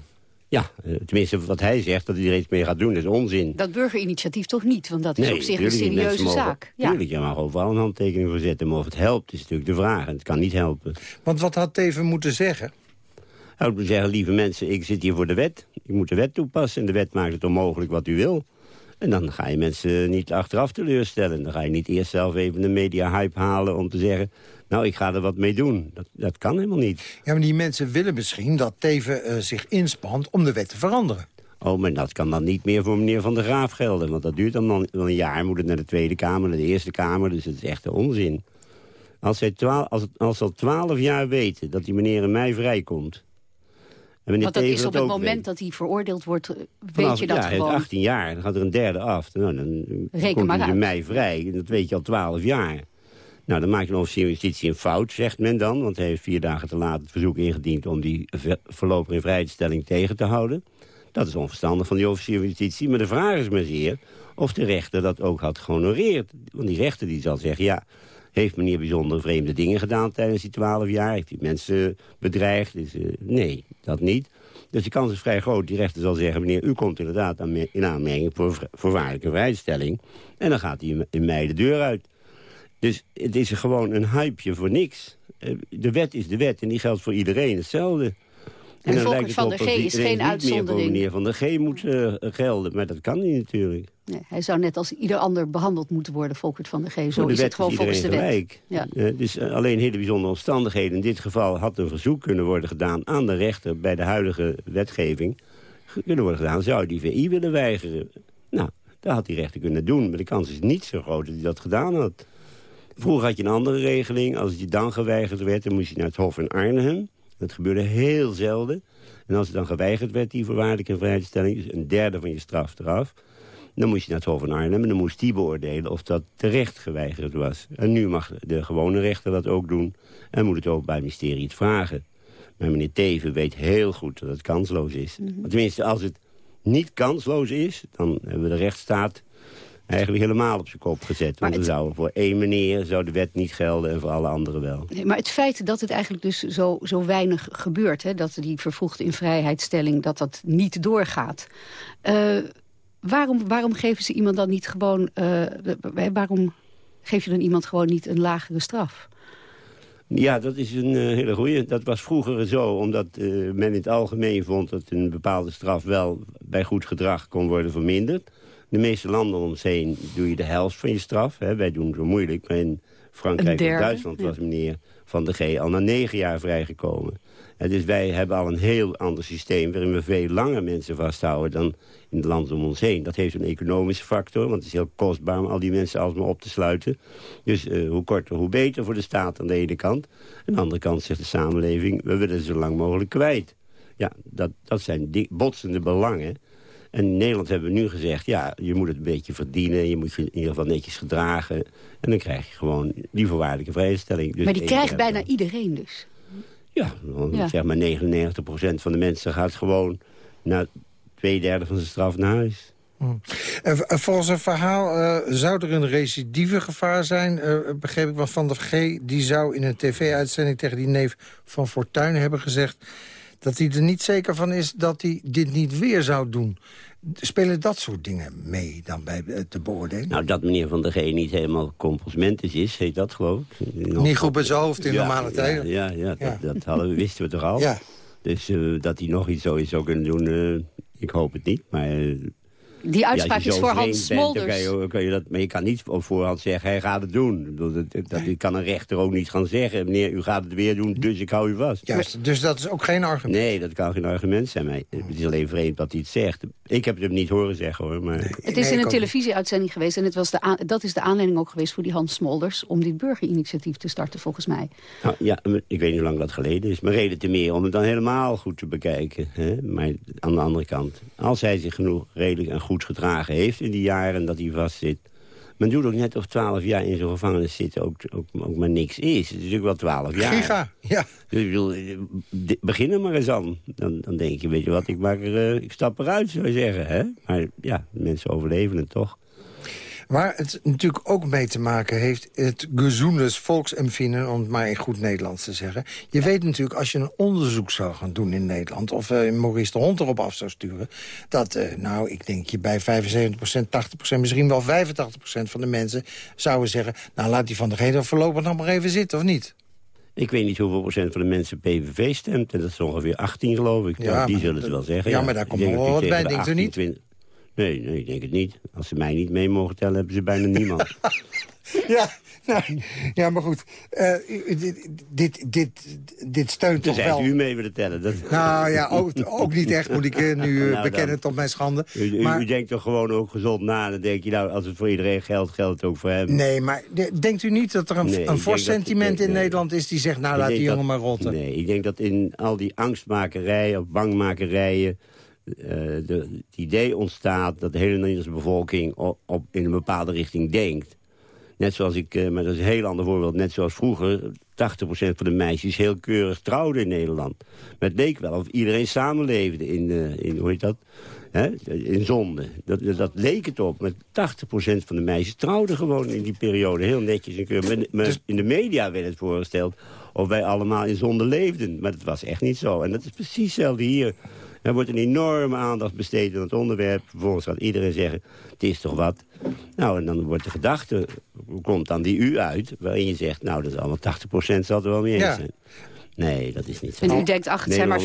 Ja, eh, tenminste wat hij zegt dat hij er iets mee gaat doen, is onzin. Dat burgerinitiatief toch niet? Want dat is op zich een serieuze zaak. Ja. Tuurlijk, je mag overal een handtekening voor zetten. Maar of het helpt, is natuurlijk de vraag. En het kan niet helpen. Want wat had Teven moeten zeggen? Hij moet zeggen, lieve mensen, ik zit hier voor de wet. Ik moet de wet toepassen en de wet maakt het onmogelijk wat u wil. En dan ga je mensen niet achteraf teleurstellen. Dan ga je niet eerst zelf even een media-hype halen om te zeggen... nou, ik ga er wat mee doen. Dat, dat kan helemaal niet. Ja, maar die mensen willen misschien dat Teven uh, zich inspant om de wet te veranderen. Oh, maar dat kan dan niet meer voor meneer Van der Graaf gelden. Want dat duurt dan, dan een jaar, moet het naar de Tweede Kamer, naar de Eerste Kamer. Dus het is echt onzin. Als zij als, als ze al twaalf jaar weten dat die meneer in mei vrijkomt... Want dat is op het moment dat hij veroordeeld wordt, eh, weet je dat ja, gewoon. Ja, 18 jaar, dan gaat er een derde af. Nou, dan Reken komt hij in mei vrij. Dat weet je al 12 jaar. Nou, dan maakt een officier justitie een fout, zegt men dan. Want hij heeft vier dagen te laat het verzoek ingediend... om die voorlopige in vrijstelling tegen te houden. Dat is onverstandig van die officier van justitie. Maar de vraag is maar zeer of de rechter dat ook had gehonoreerd. Want die rechter die zal zeggen... ja, heeft meneer bijzonder vreemde dingen gedaan tijdens die twaalf jaar? Heeft hij mensen bedreigd? Uh, nee, dat niet. Dus de kans is vrij groot. Die rechter zal zeggen, meneer, u komt inderdaad in aanmerking voor voorwaardelijke vrijstelling. En dan gaat hij in mei de deur uit. Dus het is gewoon een hypeje voor niks. Eh, de wet is de wet en die geldt voor iedereen hetzelfde. En, en Volkert van de G is geen uitzondering. meneer Van de G moet uh, gelden, maar dat kan niet natuurlijk. Nee, hij zou net als ieder ander behandeld moeten worden, Volkert van de G. Zo is het gewoon volgens de gelijk. wet. Ja. Uh, dus uh, alleen hele bijzondere omstandigheden. In dit geval had een verzoek kunnen worden gedaan aan de rechter... bij de huidige wetgeving kunnen worden gedaan. Zou die VI willen weigeren? Nou, dat had die rechter kunnen doen. Maar de kans is niet zo groot dat hij dat gedaan had. Vroeger had je een andere regeling. Als je dan geweigerd werd, dan moest je naar het Hof in Arnhem. Dat gebeurde heel zelden. En als het dan geweigerd werd, die voorwaardelijke vrijstelling... dus een derde van je straf eraf... dan moest je naar het Hof van Arnhem en dan moest die beoordelen... of dat terecht geweigerd was. En nu mag de gewone rechter dat ook doen... en moet het Openbaar Ministerie het vragen. Maar meneer Teven weet heel goed dat het kansloos is. Mm Tenminste, als het niet kansloos is, dan hebben we de rechtsstaat... eigenlijk helemaal op zijn kop gezet. Want het... zou voor één meneer zou de wet niet gelden en voor alle anderen wel. Nee, maar het feit dat het eigenlijk dus zo, zo weinig gebeurt... Hè, dat die vervoegde invrijheidstelling dat dat niet doorgaat... Uh, waarom, waarom geven ze iemand dan niet gewoon... Uh, waarom geef je dan iemand gewoon niet een lagere straf? Ja, dat is een uh, hele goeie. Dat was vroeger zo, omdat men in het algemeen vond... dat een bepaalde straf wel bij goed gedrag kon worden verminderd. De meeste landen om ons heen doe je de helft van je straf. Hè. Wij doen het zo moeilijk, maar in Frankrijk en Duitsland was meneer Van de G al na negen jaar vrijgekomen. En dus wij hebben al een heel ander systeem... waarin we veel langer mensen vasthouden dan in de landen om ons heen. Dat heeft een economische factor, want het is heel kostbaar... om al die mensen alsmaar op te sluiten. Dus uh, hoe korter, hoe beter voor de staat aan de ene kant. Aan de andere kant zegt de samenleving... we willen ze zo lang mogelijk kwijt. Ja, dat, dat zijn botsende belangen. En in Nederland hebben we nu gezegd... ja, je moet het een beetje verdienen, je moet je in ieder geval netjes gedragen. En dan krijg je gewoon die voorwaardelijke vrijstelling. Dus maar die krijgt bijna iedereen dus? Ja, ja. zeg maar 99% van de mensen gaat gewoon... na twee derde van zijn straf naar huis. Hmm. En volgens een verhaal uh, zou er een recidieve gevaar zijn, uh, begreep ik. Want Van der G die zou in een tv-uitzending tegen die neef van Fortuyn hebben gezegd... dat hij er niet zeker van is dat hij dit niet weer zou doen. Spelen dat soort dingen mee dan bij de beoordeling? Nou, dat meneer Van der G niet helemaal compostmentis is, heet dat gewoon. Niet goed bij zijn hoofd in normale tijden? Ja, ja, ja, dat, dat hadden we, wisten we toch al. Ja. Dus uh, dat hij nog iets zo zou kunnen doen, ik hoop het niet, maar... Eh, die uitspraak is voor Hans Smolders. Kan je, kan je dat, maar je kan niet op voorhand zeggen, hij gaat het doen. Dat, dat, dat kan een rechter ook niet gaan zeggen. Meneer, u gaat het weer doen, dus ik hou u vast. Juist, dus dat is ook geen argument? Nee, dat kan geen argument zijn. Maar het is alleen vreemd dat hij het zegt. Ik heb het hem niet horen zeggen, hoor. Maar... het is in een televisieuitzending geweest. En het was de dat is de aanleiding ook geweest voor die Hans Smolders... om dit burgerinitiatief te starten, volgens mij. Nou, ja, ik weet niet hoe lang dat geleden is. Maar reden te meer om het dan helemaal goed te bekijken. Hè? Maar aan de andere kant, als hij zich genoeg redelijk en goed gedragen heeft in die jaren dat hij vastzit. Men doet ook net of twaalf jaar in zo'n gevangenis zitten ook, ook, ook, maar niks is. Het is natuurlijk wel twaalf jaar. Giga, ja. Dus ik bedoel, begin er maar eens aan. Dan, dan denk je, weet je wat, ik, maak er, uh, ik stap eruit, zou je zeggen. Hè? Maar ja, mensen overleven het toch. Waar het natuurlijk ook mee te maken heeft... het gezoendes volksempfinden, om het maar in goed Nederlands te zeggen. Je weet natuurlijk, als je een onderzoek zou gaan doen in Nederland... of uh, Maurice de Hond erop af zou sturen... dat, uh, nou, ik denk je bij 75% 80% misschien wel 85% van de mensen zouden zeggen... nou, laat die van degene voorlopig nog maar even zitten, of niet? Ik weet niet hoeveel procent van de mensen PVV stemt. En dat is ongeveer 18, geloof ik. Ja, die zullen het wel zeggen. Ja, maar daar komt nog wel wat bij, denkt u niet? 20, Nee, nee, ik denk het niet. Als ze mij niet mee mogen tellen, hebben ze bijna niemand. ja, nou, ja, maar goed. Uh, dit, dit, dit, dit steunt toch wel... u mee willen tellen. Dat... Nou ja, ook, ook niet echt, moet ik uh, nu uh, nou, bekennen dan, tot mijn schande. U, maar... u, denkt toch gewoon ook gezond na. Dan denk je, nou, als het voor iedereen geldt, geldt het ook voor hem. Nee, maar de, denkt u niet dat er een, nee, een fors sentiment in Nederland is... die zegt, nou, laat die jongen maar rotten? Nee, ik denk dat in al die angstmakerijen of bangmakerijen de, het idee ontstaat dat de hele Nederlandse bevolking op, op, in een bepaalde richting denkt. Net zoals ik, uh, maar dat is een heel ander voorbeeld, net zoals vroeger 80% van de meisjes heel keurig trouwden in Nederland. Maar het leek wel of iedereen samenleefde in, uh, in hoe heet dat, Hè? in zonde. Dat, dat leek het op. Met 80% van de meisjes trouwden gewoon in die periode heel netjes en keurig. Maar, dus... in de media werd het voorgesteld of wij allemaal in zonde leefden. Maar dat was echt niet zo. En dat is precies hetzelfde hier. Er wordt een enorme aandacht besteed aan het onderwerp. Vervolgens gaat iedereen zeggen, het is toch wat. Nou, en dan wordt de gedachte, komt dan die u uit... waarin je zegt, nou, dat is allemaal 80% zal er wel mee eens zijn. Nee, dat is niet zo. En u denkt, ach, het zijn maar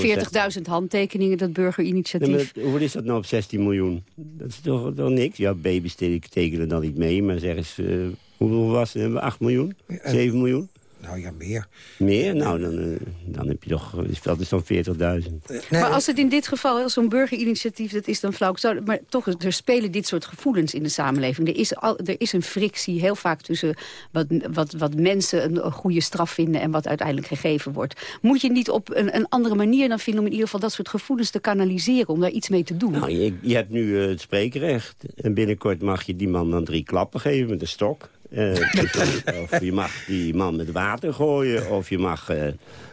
40.000 handtekeningen, dat burgerinitiatief. Nee, hoeveel is dat nou op 16 miljoen? Dat is toch, toch niks? Ja, baby's tekenen dan niet mee, maar zeg eens... Uh, hoeveel was het? 8 miljoen? 7 miljoen? Nou ja, meer. Meer? Nou, dan, eh, dan heb je toch... Dat is dan 40.000. Nee. Maar als het in dit geval, zo'n burgerinitiatief, dat is dan flauw. Zou, maar toch, er spelen dit soort gevoelens in de samenleving. Er is, al, er is een frictie heel vaak tussen wat, wat, wat mensen een, goede straf vinden... en wat uiteindelijk gegeven wordt. Moet je niet op een, een, andere manier dan vinden... om in ieder geval dat soort gevoelens te kanaliseren... om daar iets mee te doen? Nou, je, je hebt nu uh, het spreekrecht. En binnenkort mag je die man dan drie klappen geven met een stok. Uh, of je mag die man met water gooien. Of je mag, uh,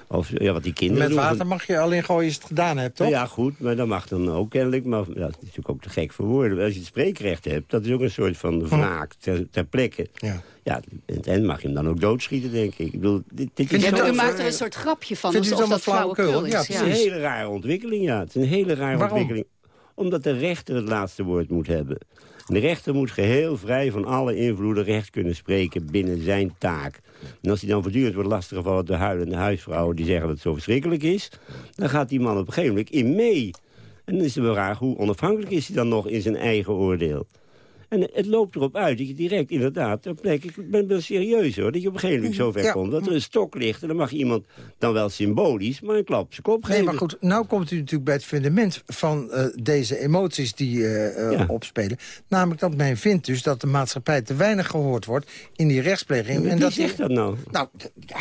Of ja, wat die kinderen Met water mag je alleen gooien als je het gedaan hebt, toch? Ja, goed, maar dat mag dan ook kennelijk. Maar dat is natuurlijk ook te gek voor woorden. Als je het spreekrecht hebt, dat is ook een soort van wraak ter, ter plekke. Ja. Ja, en mag je hem dan ook doodschieten, denk ik. ik bedoel, dit, dit is u maakt er een soort grapje van, Vindt alsof dat flauwekul is. Ja, het is een hele rare ontwikkeling, ja. Het is een hele rare ontwikkeling. Omdat de rechter het laatste woord moet hebben. De rechter moet geheel vrij van alle invloeden recht kunnen spreken binnen zijn taak. En als hij dan voortdurend wordt lastiggevallen door huilende huisvrouwen... die zeggen dat het zo verschrikkelijk is... dan gaat die man op een gegeven moment in mee. En dan is de vraag, hoe onafhankelijk is hij dan nog in zijn eigen oordeel? En het loopt erop uit dat je direct inderdaad plekke... Ik ben wel serieus hoor, dat je op een gegeven moment zo ver komt... dat er een stok ligt en dan mag iemand dan wel symbolisch... maar een klap zijn kop geven. Nee, maar goed, nou komt u natuurlijk bij het fundament van uh, deze emoties die uh, ja. opspelen. Namelijk dat men vindt dus dat de maatschappij te weinig gehoord wordt... in die rechtspleging. Ja, en wie dat zegt dat nou? Nou, ja...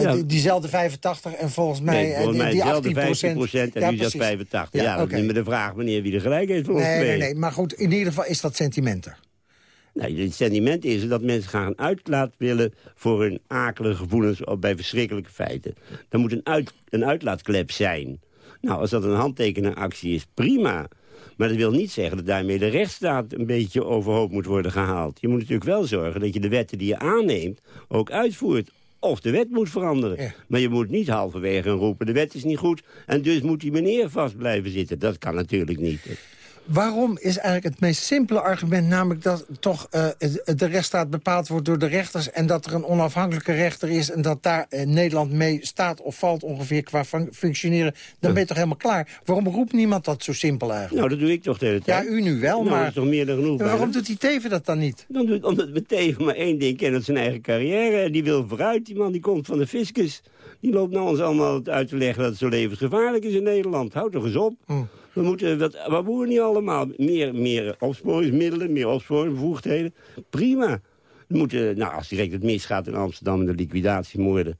Ja. diezelfde 85 en volgens mij, nee, volgens mij die 18 procent. en nu dat 85. Ja, ja okay. dat is de vraag meneer wie er gelijk heeft. Nee, nee, nee, maar goed, in ieder geval is dat sentimenter. Nee, het sentiment is dat mensen gaan een uitlaat willen... voor hun akelige gevoelens bij verschrikkelijke feiten. Er moet een, uit, een uitlaatklep zijn. Nou, als dat een handtekenenactie is, prima. Maar dat wil niet zeggen dat daarmee de rechtsstaat een beetje overhoop moet worden gehaald. Je moet natuurlijk wel zorgen dat je de wetten die je aanneemt ook uitvoert. Of de wet moet veranderen. Maar je moet niet halverwege roepen, de wet is niet goed... en dus moet die meneer vast blijven zitten. Dat kan natuurlijk niet. Waarom is eigenlijk het meest simpele argument... namelijk dat toch uh, de rechtsstaat bepaald wordt door de rechters... en dat er een onafhankelijke rechter is... en dat daar uh, Nederland mee staat of valt ongeveer qua functioneren... dan ben je toch helemaal klaar. Waarom roept niemand dat zo simpel eigenlijk? Nou, dat doe ik toch de hele tijd. Ja, u nu wel, nou, maar... Dat is toch meer dan genoeg. waarom doet die Teven dat dan niet? Dan doet, omdat we Teven maar één ding kennen, dat zijn eigen carrière. Die wil vooruit, die man die komt van de fiscus. Die loopt nou ons allemaal uit te leggen dat het zo levensgevaarlijk is in Nederland. Houd toch eens op. Hm. We moeten, dat, wat moeten we niet allemaal? Meer, meer opsporingsmiddelen, meer opsporingsbevoegdheden. Prima. We moeten, nou, als direct het misgaat in Amsterdam de liquidatiemoorden...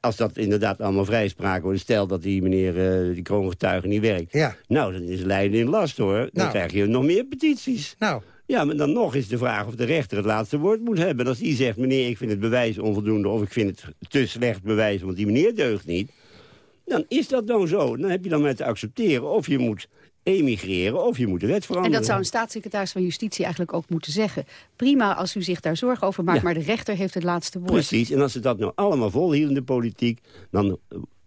als dat inderdaad allemaal vrijspraak wordt... stel dat die meneer, uh, die kroongetuige niet werkt... Ja. nou, dan is Leiden in last, hoor. Dan nou. krijg je nog meer petities. Nou. Ja, maar dan nog is de vraag of de rechter het laatste woord moet hebben. En als die zegt, meneer, ik vind het bewijs onvoldoende... of ik vind het te slecht bewijs, want die meneer deugt niet dan is dat dan zo. Dan heb je dan met te accepteren of je moet emigreren of je moet de wet veranderen. En dat zou een staatssecretaris van Justitie eigenlijk ook moeten zeggen. Prima als u zich daar zorgen over maakt, maar de rechter heeft het laatste woord. Precies, en als ze dat nou allemaal volhielden, de politiek... dan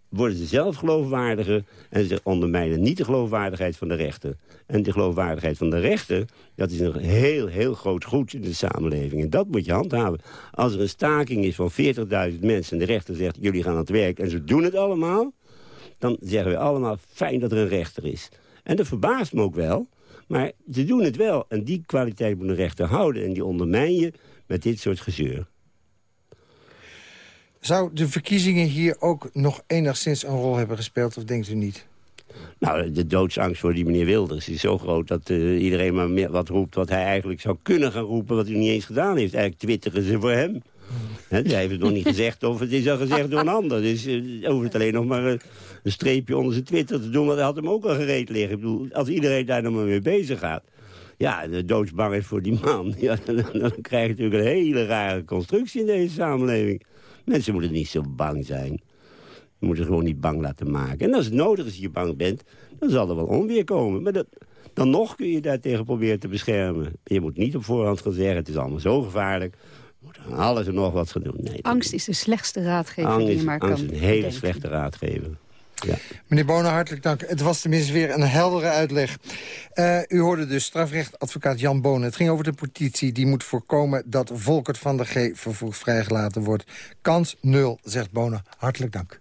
worden ze zelf geloofwaardiger en ze ondermijnen niet de geloofwaardigheid van de rechter. En de geloofwaardigheid van de rechter, dat is een heel, heel groot goed in de samenleving. En dat moet je handhaven. Als er een staking is van 40.000 mensen en de rechter zegt... jullie gaan aan het werk en ze doen het allemaal dan zeggen we allemaal fijn dat er een rechter is. En dat verbaast me ook wel. Maar ze doen het wel. En die kwaliteit moet een rechter houden. En die ondermijn je met dit soort gezeur. Zou de verkiezingen hier ook nog enigszins een rol hebben gespeeld? Of denkt u niet? Nou, de doodsangst voor die meneer Wilders is zo groot... dat uh, iedereen maar meer wat roept wat hij eigenlijk zou kunnen gaan roepen... wat hij niet eens gedaan heeft. Eigenlijk twitteren ze voor hem. He, heeft het nog niet gezegd of het is al gezegd door een ander. Dus uh, hoeft het alleen nog maar een streepje onder zijn Twitter te doen... want hij had hem ook al gereed liggen. Ik bedoel, als iedereen daar nog maar mee bezig gaat... ja, de doodsbang is voor die man... Ja, dan, krijg je natuurlijk een hele rare constructie in deze samenleving. Mensen moeten niet zo bang zijn. Je moet er gewoon niet bang laten maken. En als het nodig is dat je bang bent, dan zal er wel onweer komen. Maar dat, dan nog kun je daartegen proberen te beschermen. Je moet niet op voorhand gaan zeggen, het is allemaal zo gevaarlijk moeten alles en nog wat gaan doen. Nee, angst is de slechtste raadgever angst, die je maar angst kan is een hele slechte raadgever. Ja. Meneer Bonen, hartelijk dank. Het was tenminste weer een heldere uitleg. Uh, u hoorde dus strafrechtadvocaat Jan Bonen. Het ging over de petitie die moet voorkomen dat Volkert van der G. vervoegd vrijgelaten wordt. Kans nul, zegt Bonen. Hartelijk dank.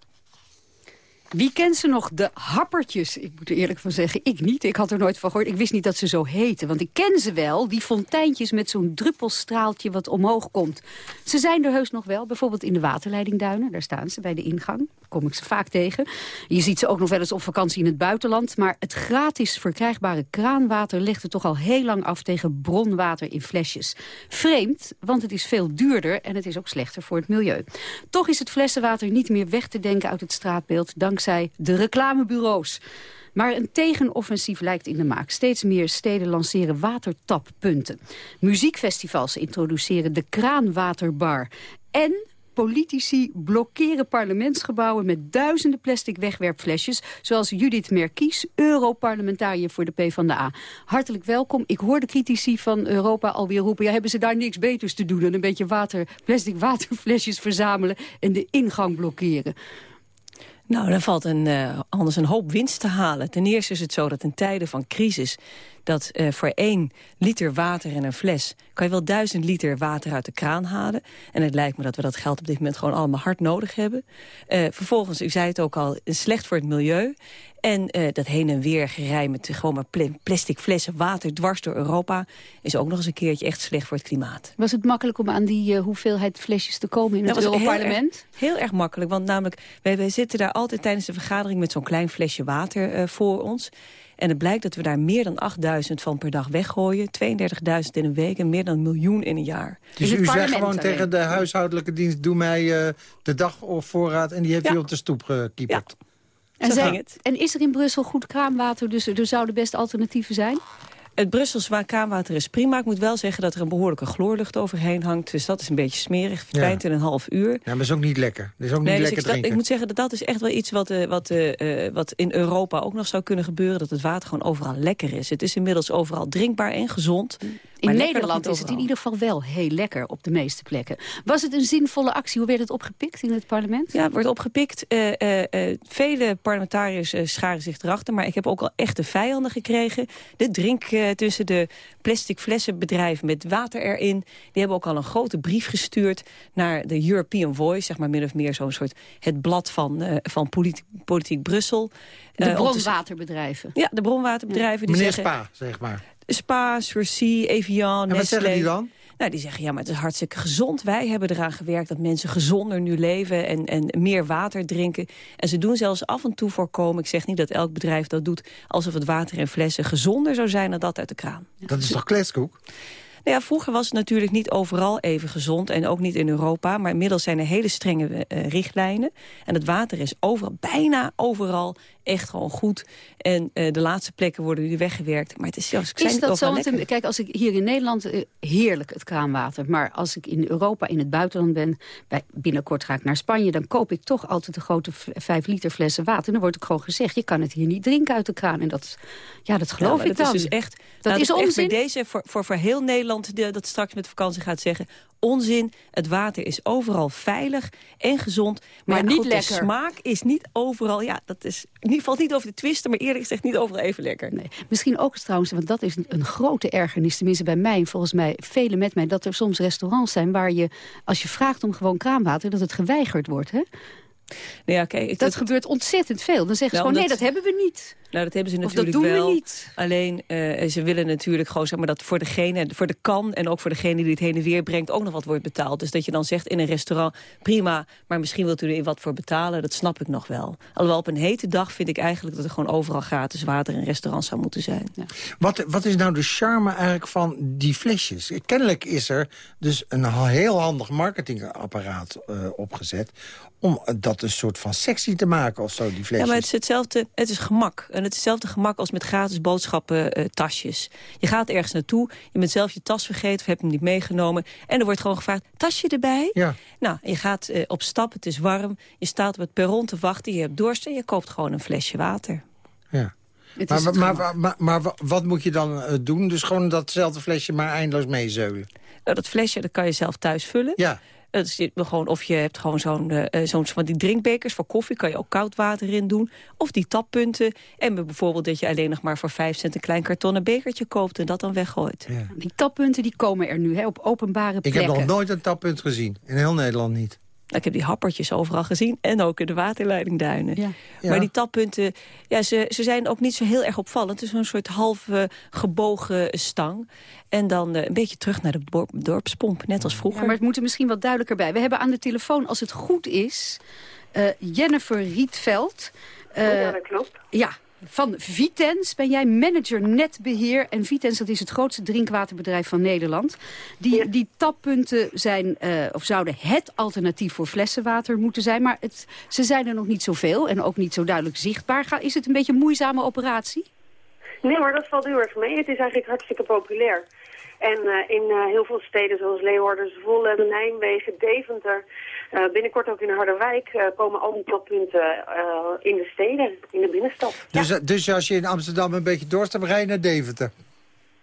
Wie kent ze nog? De happertjes. Ik moet er eerlijk van zeggen, ik niet. Ik had er nooit van gehoord. Ik wist niet dat ze zo heten. Want ik ken ze wel, die fonteintjes met zo'n druppelstraaltje wat omhoog komt. Ze zijn er heus nog wel, bijvoorbeeld in de waterleidingduinen. Daar staan ze bij de ingang. Daar kom ik ze vaak tegen. Je ziet ze ook nog wel eens op vakantie in het buitenland. Maar het gratis verkrijgbare kraanwater legt het toch al heel lang af tegen bronwater in flesjes. Vreemd, want het is veel duurder en het is ook slechter voor het milieu. Toch is het flessenwater niet meer weg te denken uit het straatbeeld... dankzij dankzij de reclamebureaus. Maar een tegenoffensief lijkt in de maak. Steeds meer steden lanceren watertappunten. Muziekfestivals introduceren de kraanwaterbar. En Politici blokkeren parlementsgebouwen met duizenden plastic wegwerpflesjes. Zoals Judith Merkies, Europarlementariër voor de PvdA. Hartelijk welkom. Ik hoor de critici van Europa alweer roepen... Ja, hebben ze daar niks beters te doen dan een beetje water, plastic waterflesjes verzamelen... en de ingang blokkeren? Nou, dan valt een, uh, anders een hoop winst te halen. Ten eerste is het zo dat in tijden van crisis dat uh, voor één liter water in een fles... kan je wel duizend liter water uit de kraan halen. En het lijkt me dat we dat geld op dit moment gewoon allemaal hard nodig hebben. Uh, vervolgens, u zei het ook al, slecht voor het milieu. En uh, dat heen en weer gerij met gewoon maar plastic flessen water dwars door Europa... is ook nog eens een keertje echt slecht voor het klimaat. Was het makkelijk om aan die uh, hoeveelheid flesjes te komen in het Europarlement? Heel, heel erg makkelijk, want namelijk wij, wij zitten daar altijd tijdens de vergadering... met zo'n klein flesje water uh, voor ons... En het blijkt dat we daar meer dan 8000 van per dag weggooien. 32.000 in een week en meer dan een miljoen in een jaar. Dus u zegt gewoon tegen de huishoudelijke dienst... doe mij uh, de dagvoorraad en die heeft ja. u op de stoep gekieperd. Ja. En, en is er in Brussel goed kraanwater, dus er zouden best alternatieven zijn? Het Brussels kraanwater is prima. Ik moet wel zeggen dat er een behoorlijke chloorlucht overheen hangt. Dus dat is een beetje smerig. Verdwijnt in een half uur. Ja, maar dat is ook niet lekker. Dat is ook niet dus lekker ik, drinken. ik moet zeggen dat dat is echt wel iets wat, uh, wat, uh, wat in Europa ook nog zou kunnen gebeuren. Dat het water gewoon overal lekker is. Het is inmiddels overal drinkbaar en gezond. In Nederland is het in ieder geval wel heel lekker op de meeste plekken. Was het een zinvolle actie? Hoe werd het opgepikt in het parlement? Ja, het wordt opgepikt. Uh, uh, uh, vele parlementariërs scharen zich erachter. Maar ik heb ook al echte vijanden gekregen. De drink tussen de plastic flessenbedrijven met water erin. Die hebben ook al een grote brief gestuurd naar de European Voice. Zeg maar min of meer zo'n soort het blad van, van politiek, politiek Brussel. De bronwaterbedrijven. Ja, de bronwaterbedrijven. Die Meneer zeggen, Spa, zeg maar. Spa, Surcy, Evian, En wat zeggen die dan? Nou, die zeggen, ja, maar het is hartstikke gezond. Wij hebben eraan gewerkt dat mensen gezonder nu leven en, en meer water drinken. En ze doen zelfs af en toe voorkomen, ik zeg niet dat elk bedrijf dat doet... alsof het water in flessen gezonder zou zijn dan dat uit de kraan. Dat is toch kletskoek? Nou ja, vroeger was het natuurlijk niet overal even gezond en ook niet in Europa. Maar inmiddels zijn er hele strenge uh, richtlijnen. En het water is overal, bijna overal echt gewoon goed. En uh, de laatste plekken worden nu weggewerkt. Maar het is zelfs Is dat zo? Want, kijk, als ik hier in Nederland, uh, heerlijk het kraanwater. Maar als ik in Europa, in het buitenland ben, bij, binnenkort ga ik naar Spanje... dan koop ik toch altijd de grote vijf liter flessen water. En dan wordt ook gewoon gezegd, je kan het hier niet drinken uit de kraan. En dat, ja, dat geloof ja, ik dan. Dat is dus echt, dat is echt onzin. bij deze, voor, voor, voor heel Nederland die, dat straks met vakantie gaat zeggen... onzin, het water is overal veilig en gezond. Maar, maar niet goed, lekker. de smaak is niet overal... Ja, dat is, in ieder geval niet over de twisten, maar eerlijk gezegd niet overal even lekker. Nee. Misschien ook trouwens, want dat is een grote ergernis... tenminste bij mij en volgens mij velen met mij... dat er soms restaurants zijn waar je, als je vraagt om gewoon kraanwater... dat het geweigerd wordt, hè? Nou ja, kijk, dat, gebeurt ontzettend veel. Dan zeggen ze Nou, gewoon, nee, dat hebben we niet. Nou, dat hebben ze natuurlijk dat doen wel. we niet. Alleen, eh, ze willen natuurlijk gewoon zeg maar, dat voor degene, voor de kan... en ook voor degene die het heen en weer brengt ook nog wat wordt betaald. Dus dat je dan zegt in een restaurant, prima... maar misschien wilt u er wat voor betalen, dat snap ik nog wel. Alhoewel op een hete dag vind ik eigenlijk... dat er gewoon overal gratis water in restaurants zou moeten zijn. Wat, wat is nou de charme eigenlijk van die flesjes? Kennelijk is er dus een heel handig marketingapparaat eh, opgezet... om dat een soort van sexy te maken of zo, die flesjes. Ja, maar het is hetzelfde, het is gemak. En hetzelfde gemak als met gratis boodschappen eh, tasjes. Je gaat ergens naartoe, je bent zelf je tas vergeten of hebt hem niet meegenomen. En er wordt gewoon gevraagd, tasje erbij? Ja. Nou, je gaat eh, op stap, het is warm, je staat op het perron te wachten, je hebt dorst en je koopt gewoon een flesje water. Ja. Maar, maar, maar, maar, maar wa- wat moet je dan eh, doen? Dus gewoon datzelfde flesje maar eindeloos meezeulen? Nou, dat flesje dat kan je zelf thuis vullen. Ja. Dat is gewoon, of je hebt gewoon zo'n eh, zo'n van die drinkbekers voor koffie. Kan je ook koud water in doen. Of die tappunten. En bijvoorbeeld dat je alleen nog maar voor 5 cent een klein kartonnen bekertje koopt. En dat dan weggooit. Die tappunten die komen er nu hè, op openbare Ik plekken. heb nog nooit een tappunt gezien. In heel Nederland niet. Nou, ik heb die happertjes overal gezien. En ook in de waterleidingduinen. Ja. Maar die tappunten, ja, ze, ze zijn ook niet zo heel erg opvallend. Het is een soort half eh, gebogen stang. En dan eh, een beetje terug naar de dorp- dorpspomp, net als vroeger. Ja, maar het moet er misschien wat duidelijker bij. We hebben aan de telefoon, als het goed is, eh, Jennifer Rietveld. Eh, ja, dat klopt. Ja, van Vitens ben jij manager netbeheer. En Vitens, dat is het grootste drinkwaterbedrijf van Nederland. Die, die tappunten zijn, eh, of zouden het alternatief voor flessenwater moeten zijn. Maar het, ze zijn er nog niet zoveel en ook niet zo duidelijk zichtbaar. Ga- Is het een beetje een moeizame operatie? Nee, maar dat valt heel erg mee. Het is eigenlijk hartstikke populair. En eh, in eh, heel veel steden zoals Leeuwarden, Zwolle, Nijmegen, Deventer... binnenkort ook in Harderwijk komen al die toppunten in de steden, in de binnenstad. Dus, dus als je in Amsterdam een beetje dorst hebt, rij je naar Deventer?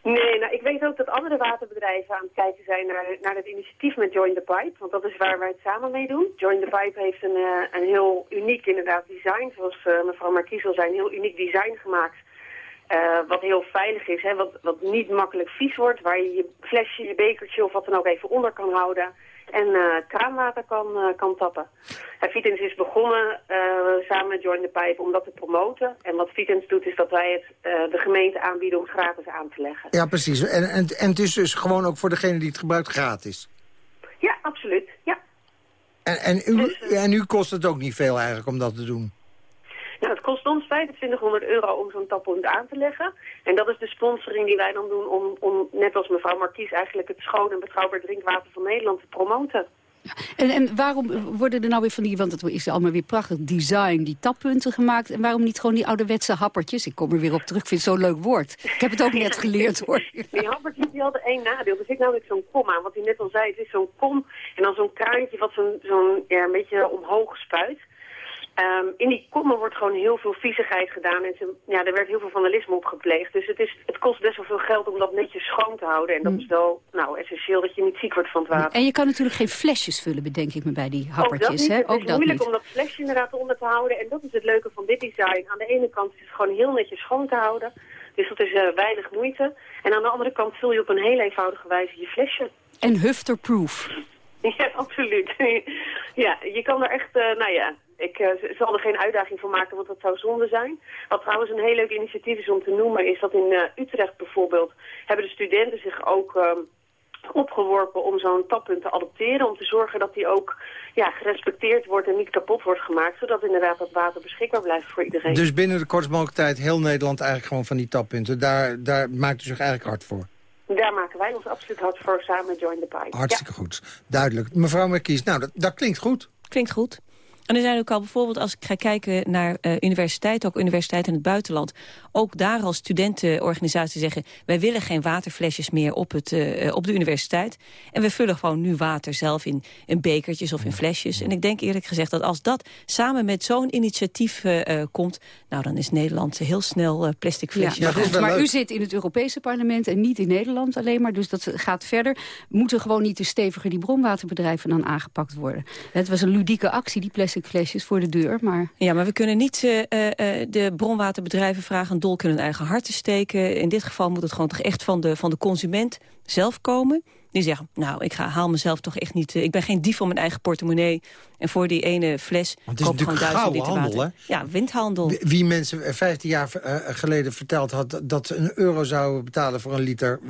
Nee, nou, ik weet ook dat andere waterbedrijven aan het kijken zijn naar, naar het initiatief met Join the Pipe. Want dat is waar wij het samen mee doen. Join the Pipe heeft een, een heel uniek inderdaad design, zoals mevrouw Marquise al zei, een heel uniek design gemaakt uh, wat heel veilig is, hè, wat, wat niet makkelijk vies wordt, waar je je flesje, je bekertje of wat dan ook even onder kan houden en uh, kraanwater kan, uh, kan tappen. Uh, Vitens is begonnen samen met Join the Pipe om dat te promoten. En wat Vitens doet is dat wij het de gemeente aanbieden om gratis aan te leggen. Ja, precies. En, en, en het is dus gewoon ook voor degene die het gebruikt gratis? Ja, absoluut. Ja. En, en, u, dus, en u kost het ook niet veel eigenlijk om dat te doen? Ons 2500 euro om zo'n tappunt aan te leggen. En dat is de sponsoring die wij dan doen om, om net als mevrouw Markies eigenlijk het schoon en betrouwbaar drinkwater van Nederland te promoten. En, en waarom worden er nou weer van die, want het is allemaal weer prachtig design, die tappunten gemaakt. En waarom niet gewoon die ouderwetse happertjes? Ik kom er weer op terug, ik vind het zo'n leuk woord. Ik heb het ook net geleerd hoor. Die happertjes die hadden één nadeel. Er zit namelijk zo'n kom aan, wat u net al zei. Het is zo'n kom en dan zo'n kraantje wat zo'n zo'n ja, een beetje omhoog spuit. Um, in die kommen wordt gewoon heel veel viezigheid gedaan en ze, ja, er werd heel veel vandalisme op gepleegd. Dus het, is, het kost best wel veel geld om dat netjes schoon te houden. En dat mm. is wel nou, essentieel dat je niet ziek wordt van het water. En je kan natuurlijk geen flesjes vullen, bedenk ik me bij die happertjes. Ook dat Hè? Ook het is moeilijk om dat flesje inderdaad onder te houden. En dat is het leuke van dit design. Aan de ene kant is het gewoon heel netjes schoon te houden. Dus dat is uh, weinig moeite. En aan de andere kant vul je op een heel eenvoudige wijze je flesje. En hufterproof. Ja, absoluut. ja, je kan er echt, uh, nou ja, ik uh, zal er geen uitdaging voor maken, want dat zou zonde zijn. Wat trouwens een heel leuk initiatief is om te noemen, is dat in uh, Utrecht bijvoorbeeld hebben de studenten zich ook uh, opgeworpen om zo'n tappunt te adopteren. Om te zorgen dat die ook ja, gerespecteerd wordt en niet kapot wordt gemaakt. Zodat inderdaad dat water beschikbaar blijft voor iedereen. Dus binnen de kortst mogelijke tijd heel Nederland eigenlijk gewoon van die tappunten. Daar, daar maakt u zich eigenlijk hard voor? Daar maken wij ons absoluut hard voor samen Join the Pipe. Hartstikke goed. Duidelijk. Mevrouw Merkies, nou, dat, dat klinkt goed. Klinkt goed. En er zijn ook al bijvoorbeeld, als ik ga kijken naar uh, universiteiten... ook universiteiten in het buitenland... ook daar als studentenorganisaties zeggen... wij willen geen waterflesjes meer op, het, uh, op de universiteit. En we vullen gewoon nu water zelf in, in bekertjes of in flesjes. En ik denk eerlijk gezegd dat als dat samen met zo'n initiatief uh, komt... nou, dan is Nederland heel snel plastic flesjes. Ja, maar, maar u zit in het Europese parlement en niet in Nederland alleen maar. Dus dat gaat verder. Moeten gewoon niet te steviger die bronwaterbedrijven dan aangepakt worden. Het was een ludieke actie, die plastic flesjes voor de deur. Maar... Ja, maar we kunnen niet uh, uh, de bronwaterbedrijven vragen een dolk in hun eigen hart te steken. In dit geval moet het gewoon toch echt van de, van de consument zelf komen. Die zeggen, nou, ik ga, haal mezelf toch echt niet... ik ben geen dief van mijn eigen portemonnee. En voor die ene fles koop gewoon duizend liter handel, water. Hè? Ja, windhandel. Wie, mensen 15 jaar geleden verteld had... dat ze een euro zouden betalen voor een liter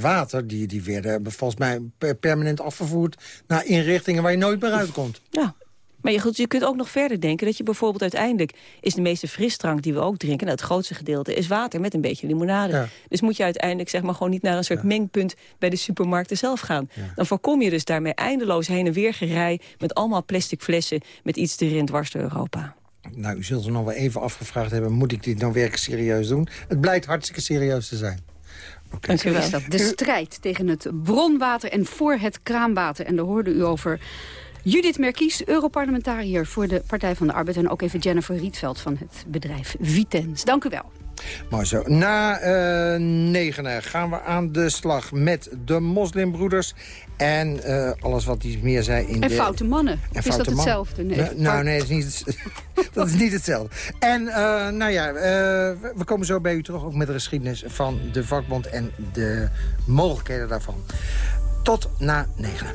water... die, die werden volgens mij permanent afgevoerd... naar inrichtingen waar je nooit meer uitkomt. Ja, maar je, goed, je kunt ook nog verder denken dat je bijvoorbeeld uiteindelijk... is de meeste frisdrank die we ook drinken, nou, het grootste gedeelte... is water met een beetje limonade. Dus moet je uiteindelijk zeg maar, gewoon niet naar een soort mengpunt... bij de supermarkten zelf gaan. Dan voorkom je dus daarmee eindeloos heen en weer gerij... met allemaal plastic flessen met iets erin dwars door Europa. Nou, u zult er nog wel even afgevraagd hebben... moet ik dit nou werkelijk serieus doen? Het blijkt hartstikke serieus te zijn. Okay. Dank u wel. De strijd tegen het bronwater en voor het kraanwater. En daar hoorde u over Judith Merkies, Europarlementariër voor de Partij van de Arbeid... en ook even Jennifer Rietveld van het bedrijf Vitens. Dank u wel. Maar zo, na uh, negenen gaan we aan de slag met de moslimbroeders... en uh, alles wat hij meer zei in en de... foute mannen. En is foute dat hetzelfde? Nee. nou, nee, dat is niet, dat is niet hetzelfde. En uh, nou ja, we komen zo bij u terug... ook met de geschiedenis van de vakbond en de mogelijkheden daarvan. Tot na negenen.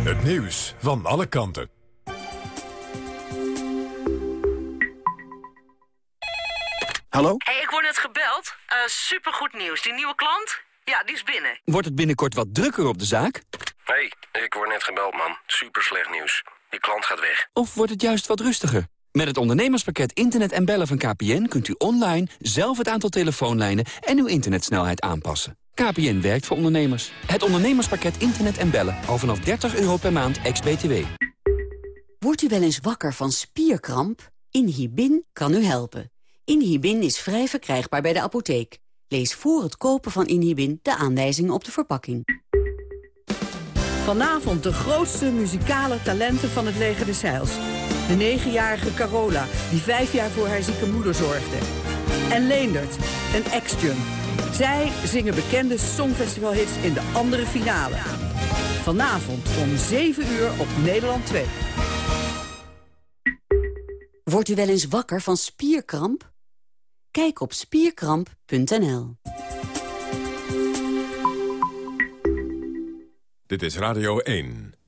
Het nieuws van alle kanten. Hallo? hey, ik word net gebeld. Uh, supergoed nieuws. Die nieuwe klant? Ja, die is binnen. Wordt het binnenkort wat drukker op de zaak? hey, ik word net gebeld, man. Super slecht nieuws. Die klant gaat weg. Of wordt het juist wat rustiger? Met het ondernemerspakket Internet en Bellen van KPN... kunt u online zelf het aantal telefoonlijnen en uw internetsnelheid aanpassen. KPN werkt voor ondernemers. Het ondernemerspakket Internet en Bellen. Al vanaf 30 euro per maand, ex-BTW. Wordt u wel eens wakker van spierkramp? Inhibin kan u helpen. Inhibin is vrij verkrijgbaar bij de apotheek. Lees voor het kopen van Inhibin de aanwijzingen op de verpakking. Vanavond de grootste muzikale talenten van het leger des Heils. De negenjarige Carola, die vijf jaar voor haar zieke moeder zorgde. En Leendert, een ex-jun. Zij zingen bekende songfestivalhits in de andere finale. Vanavond om 7 uur op Nederland 2. Wordt u wel eens wakker van spierkramp? Kijk op spierkramp.nl. Dit is Radio 1.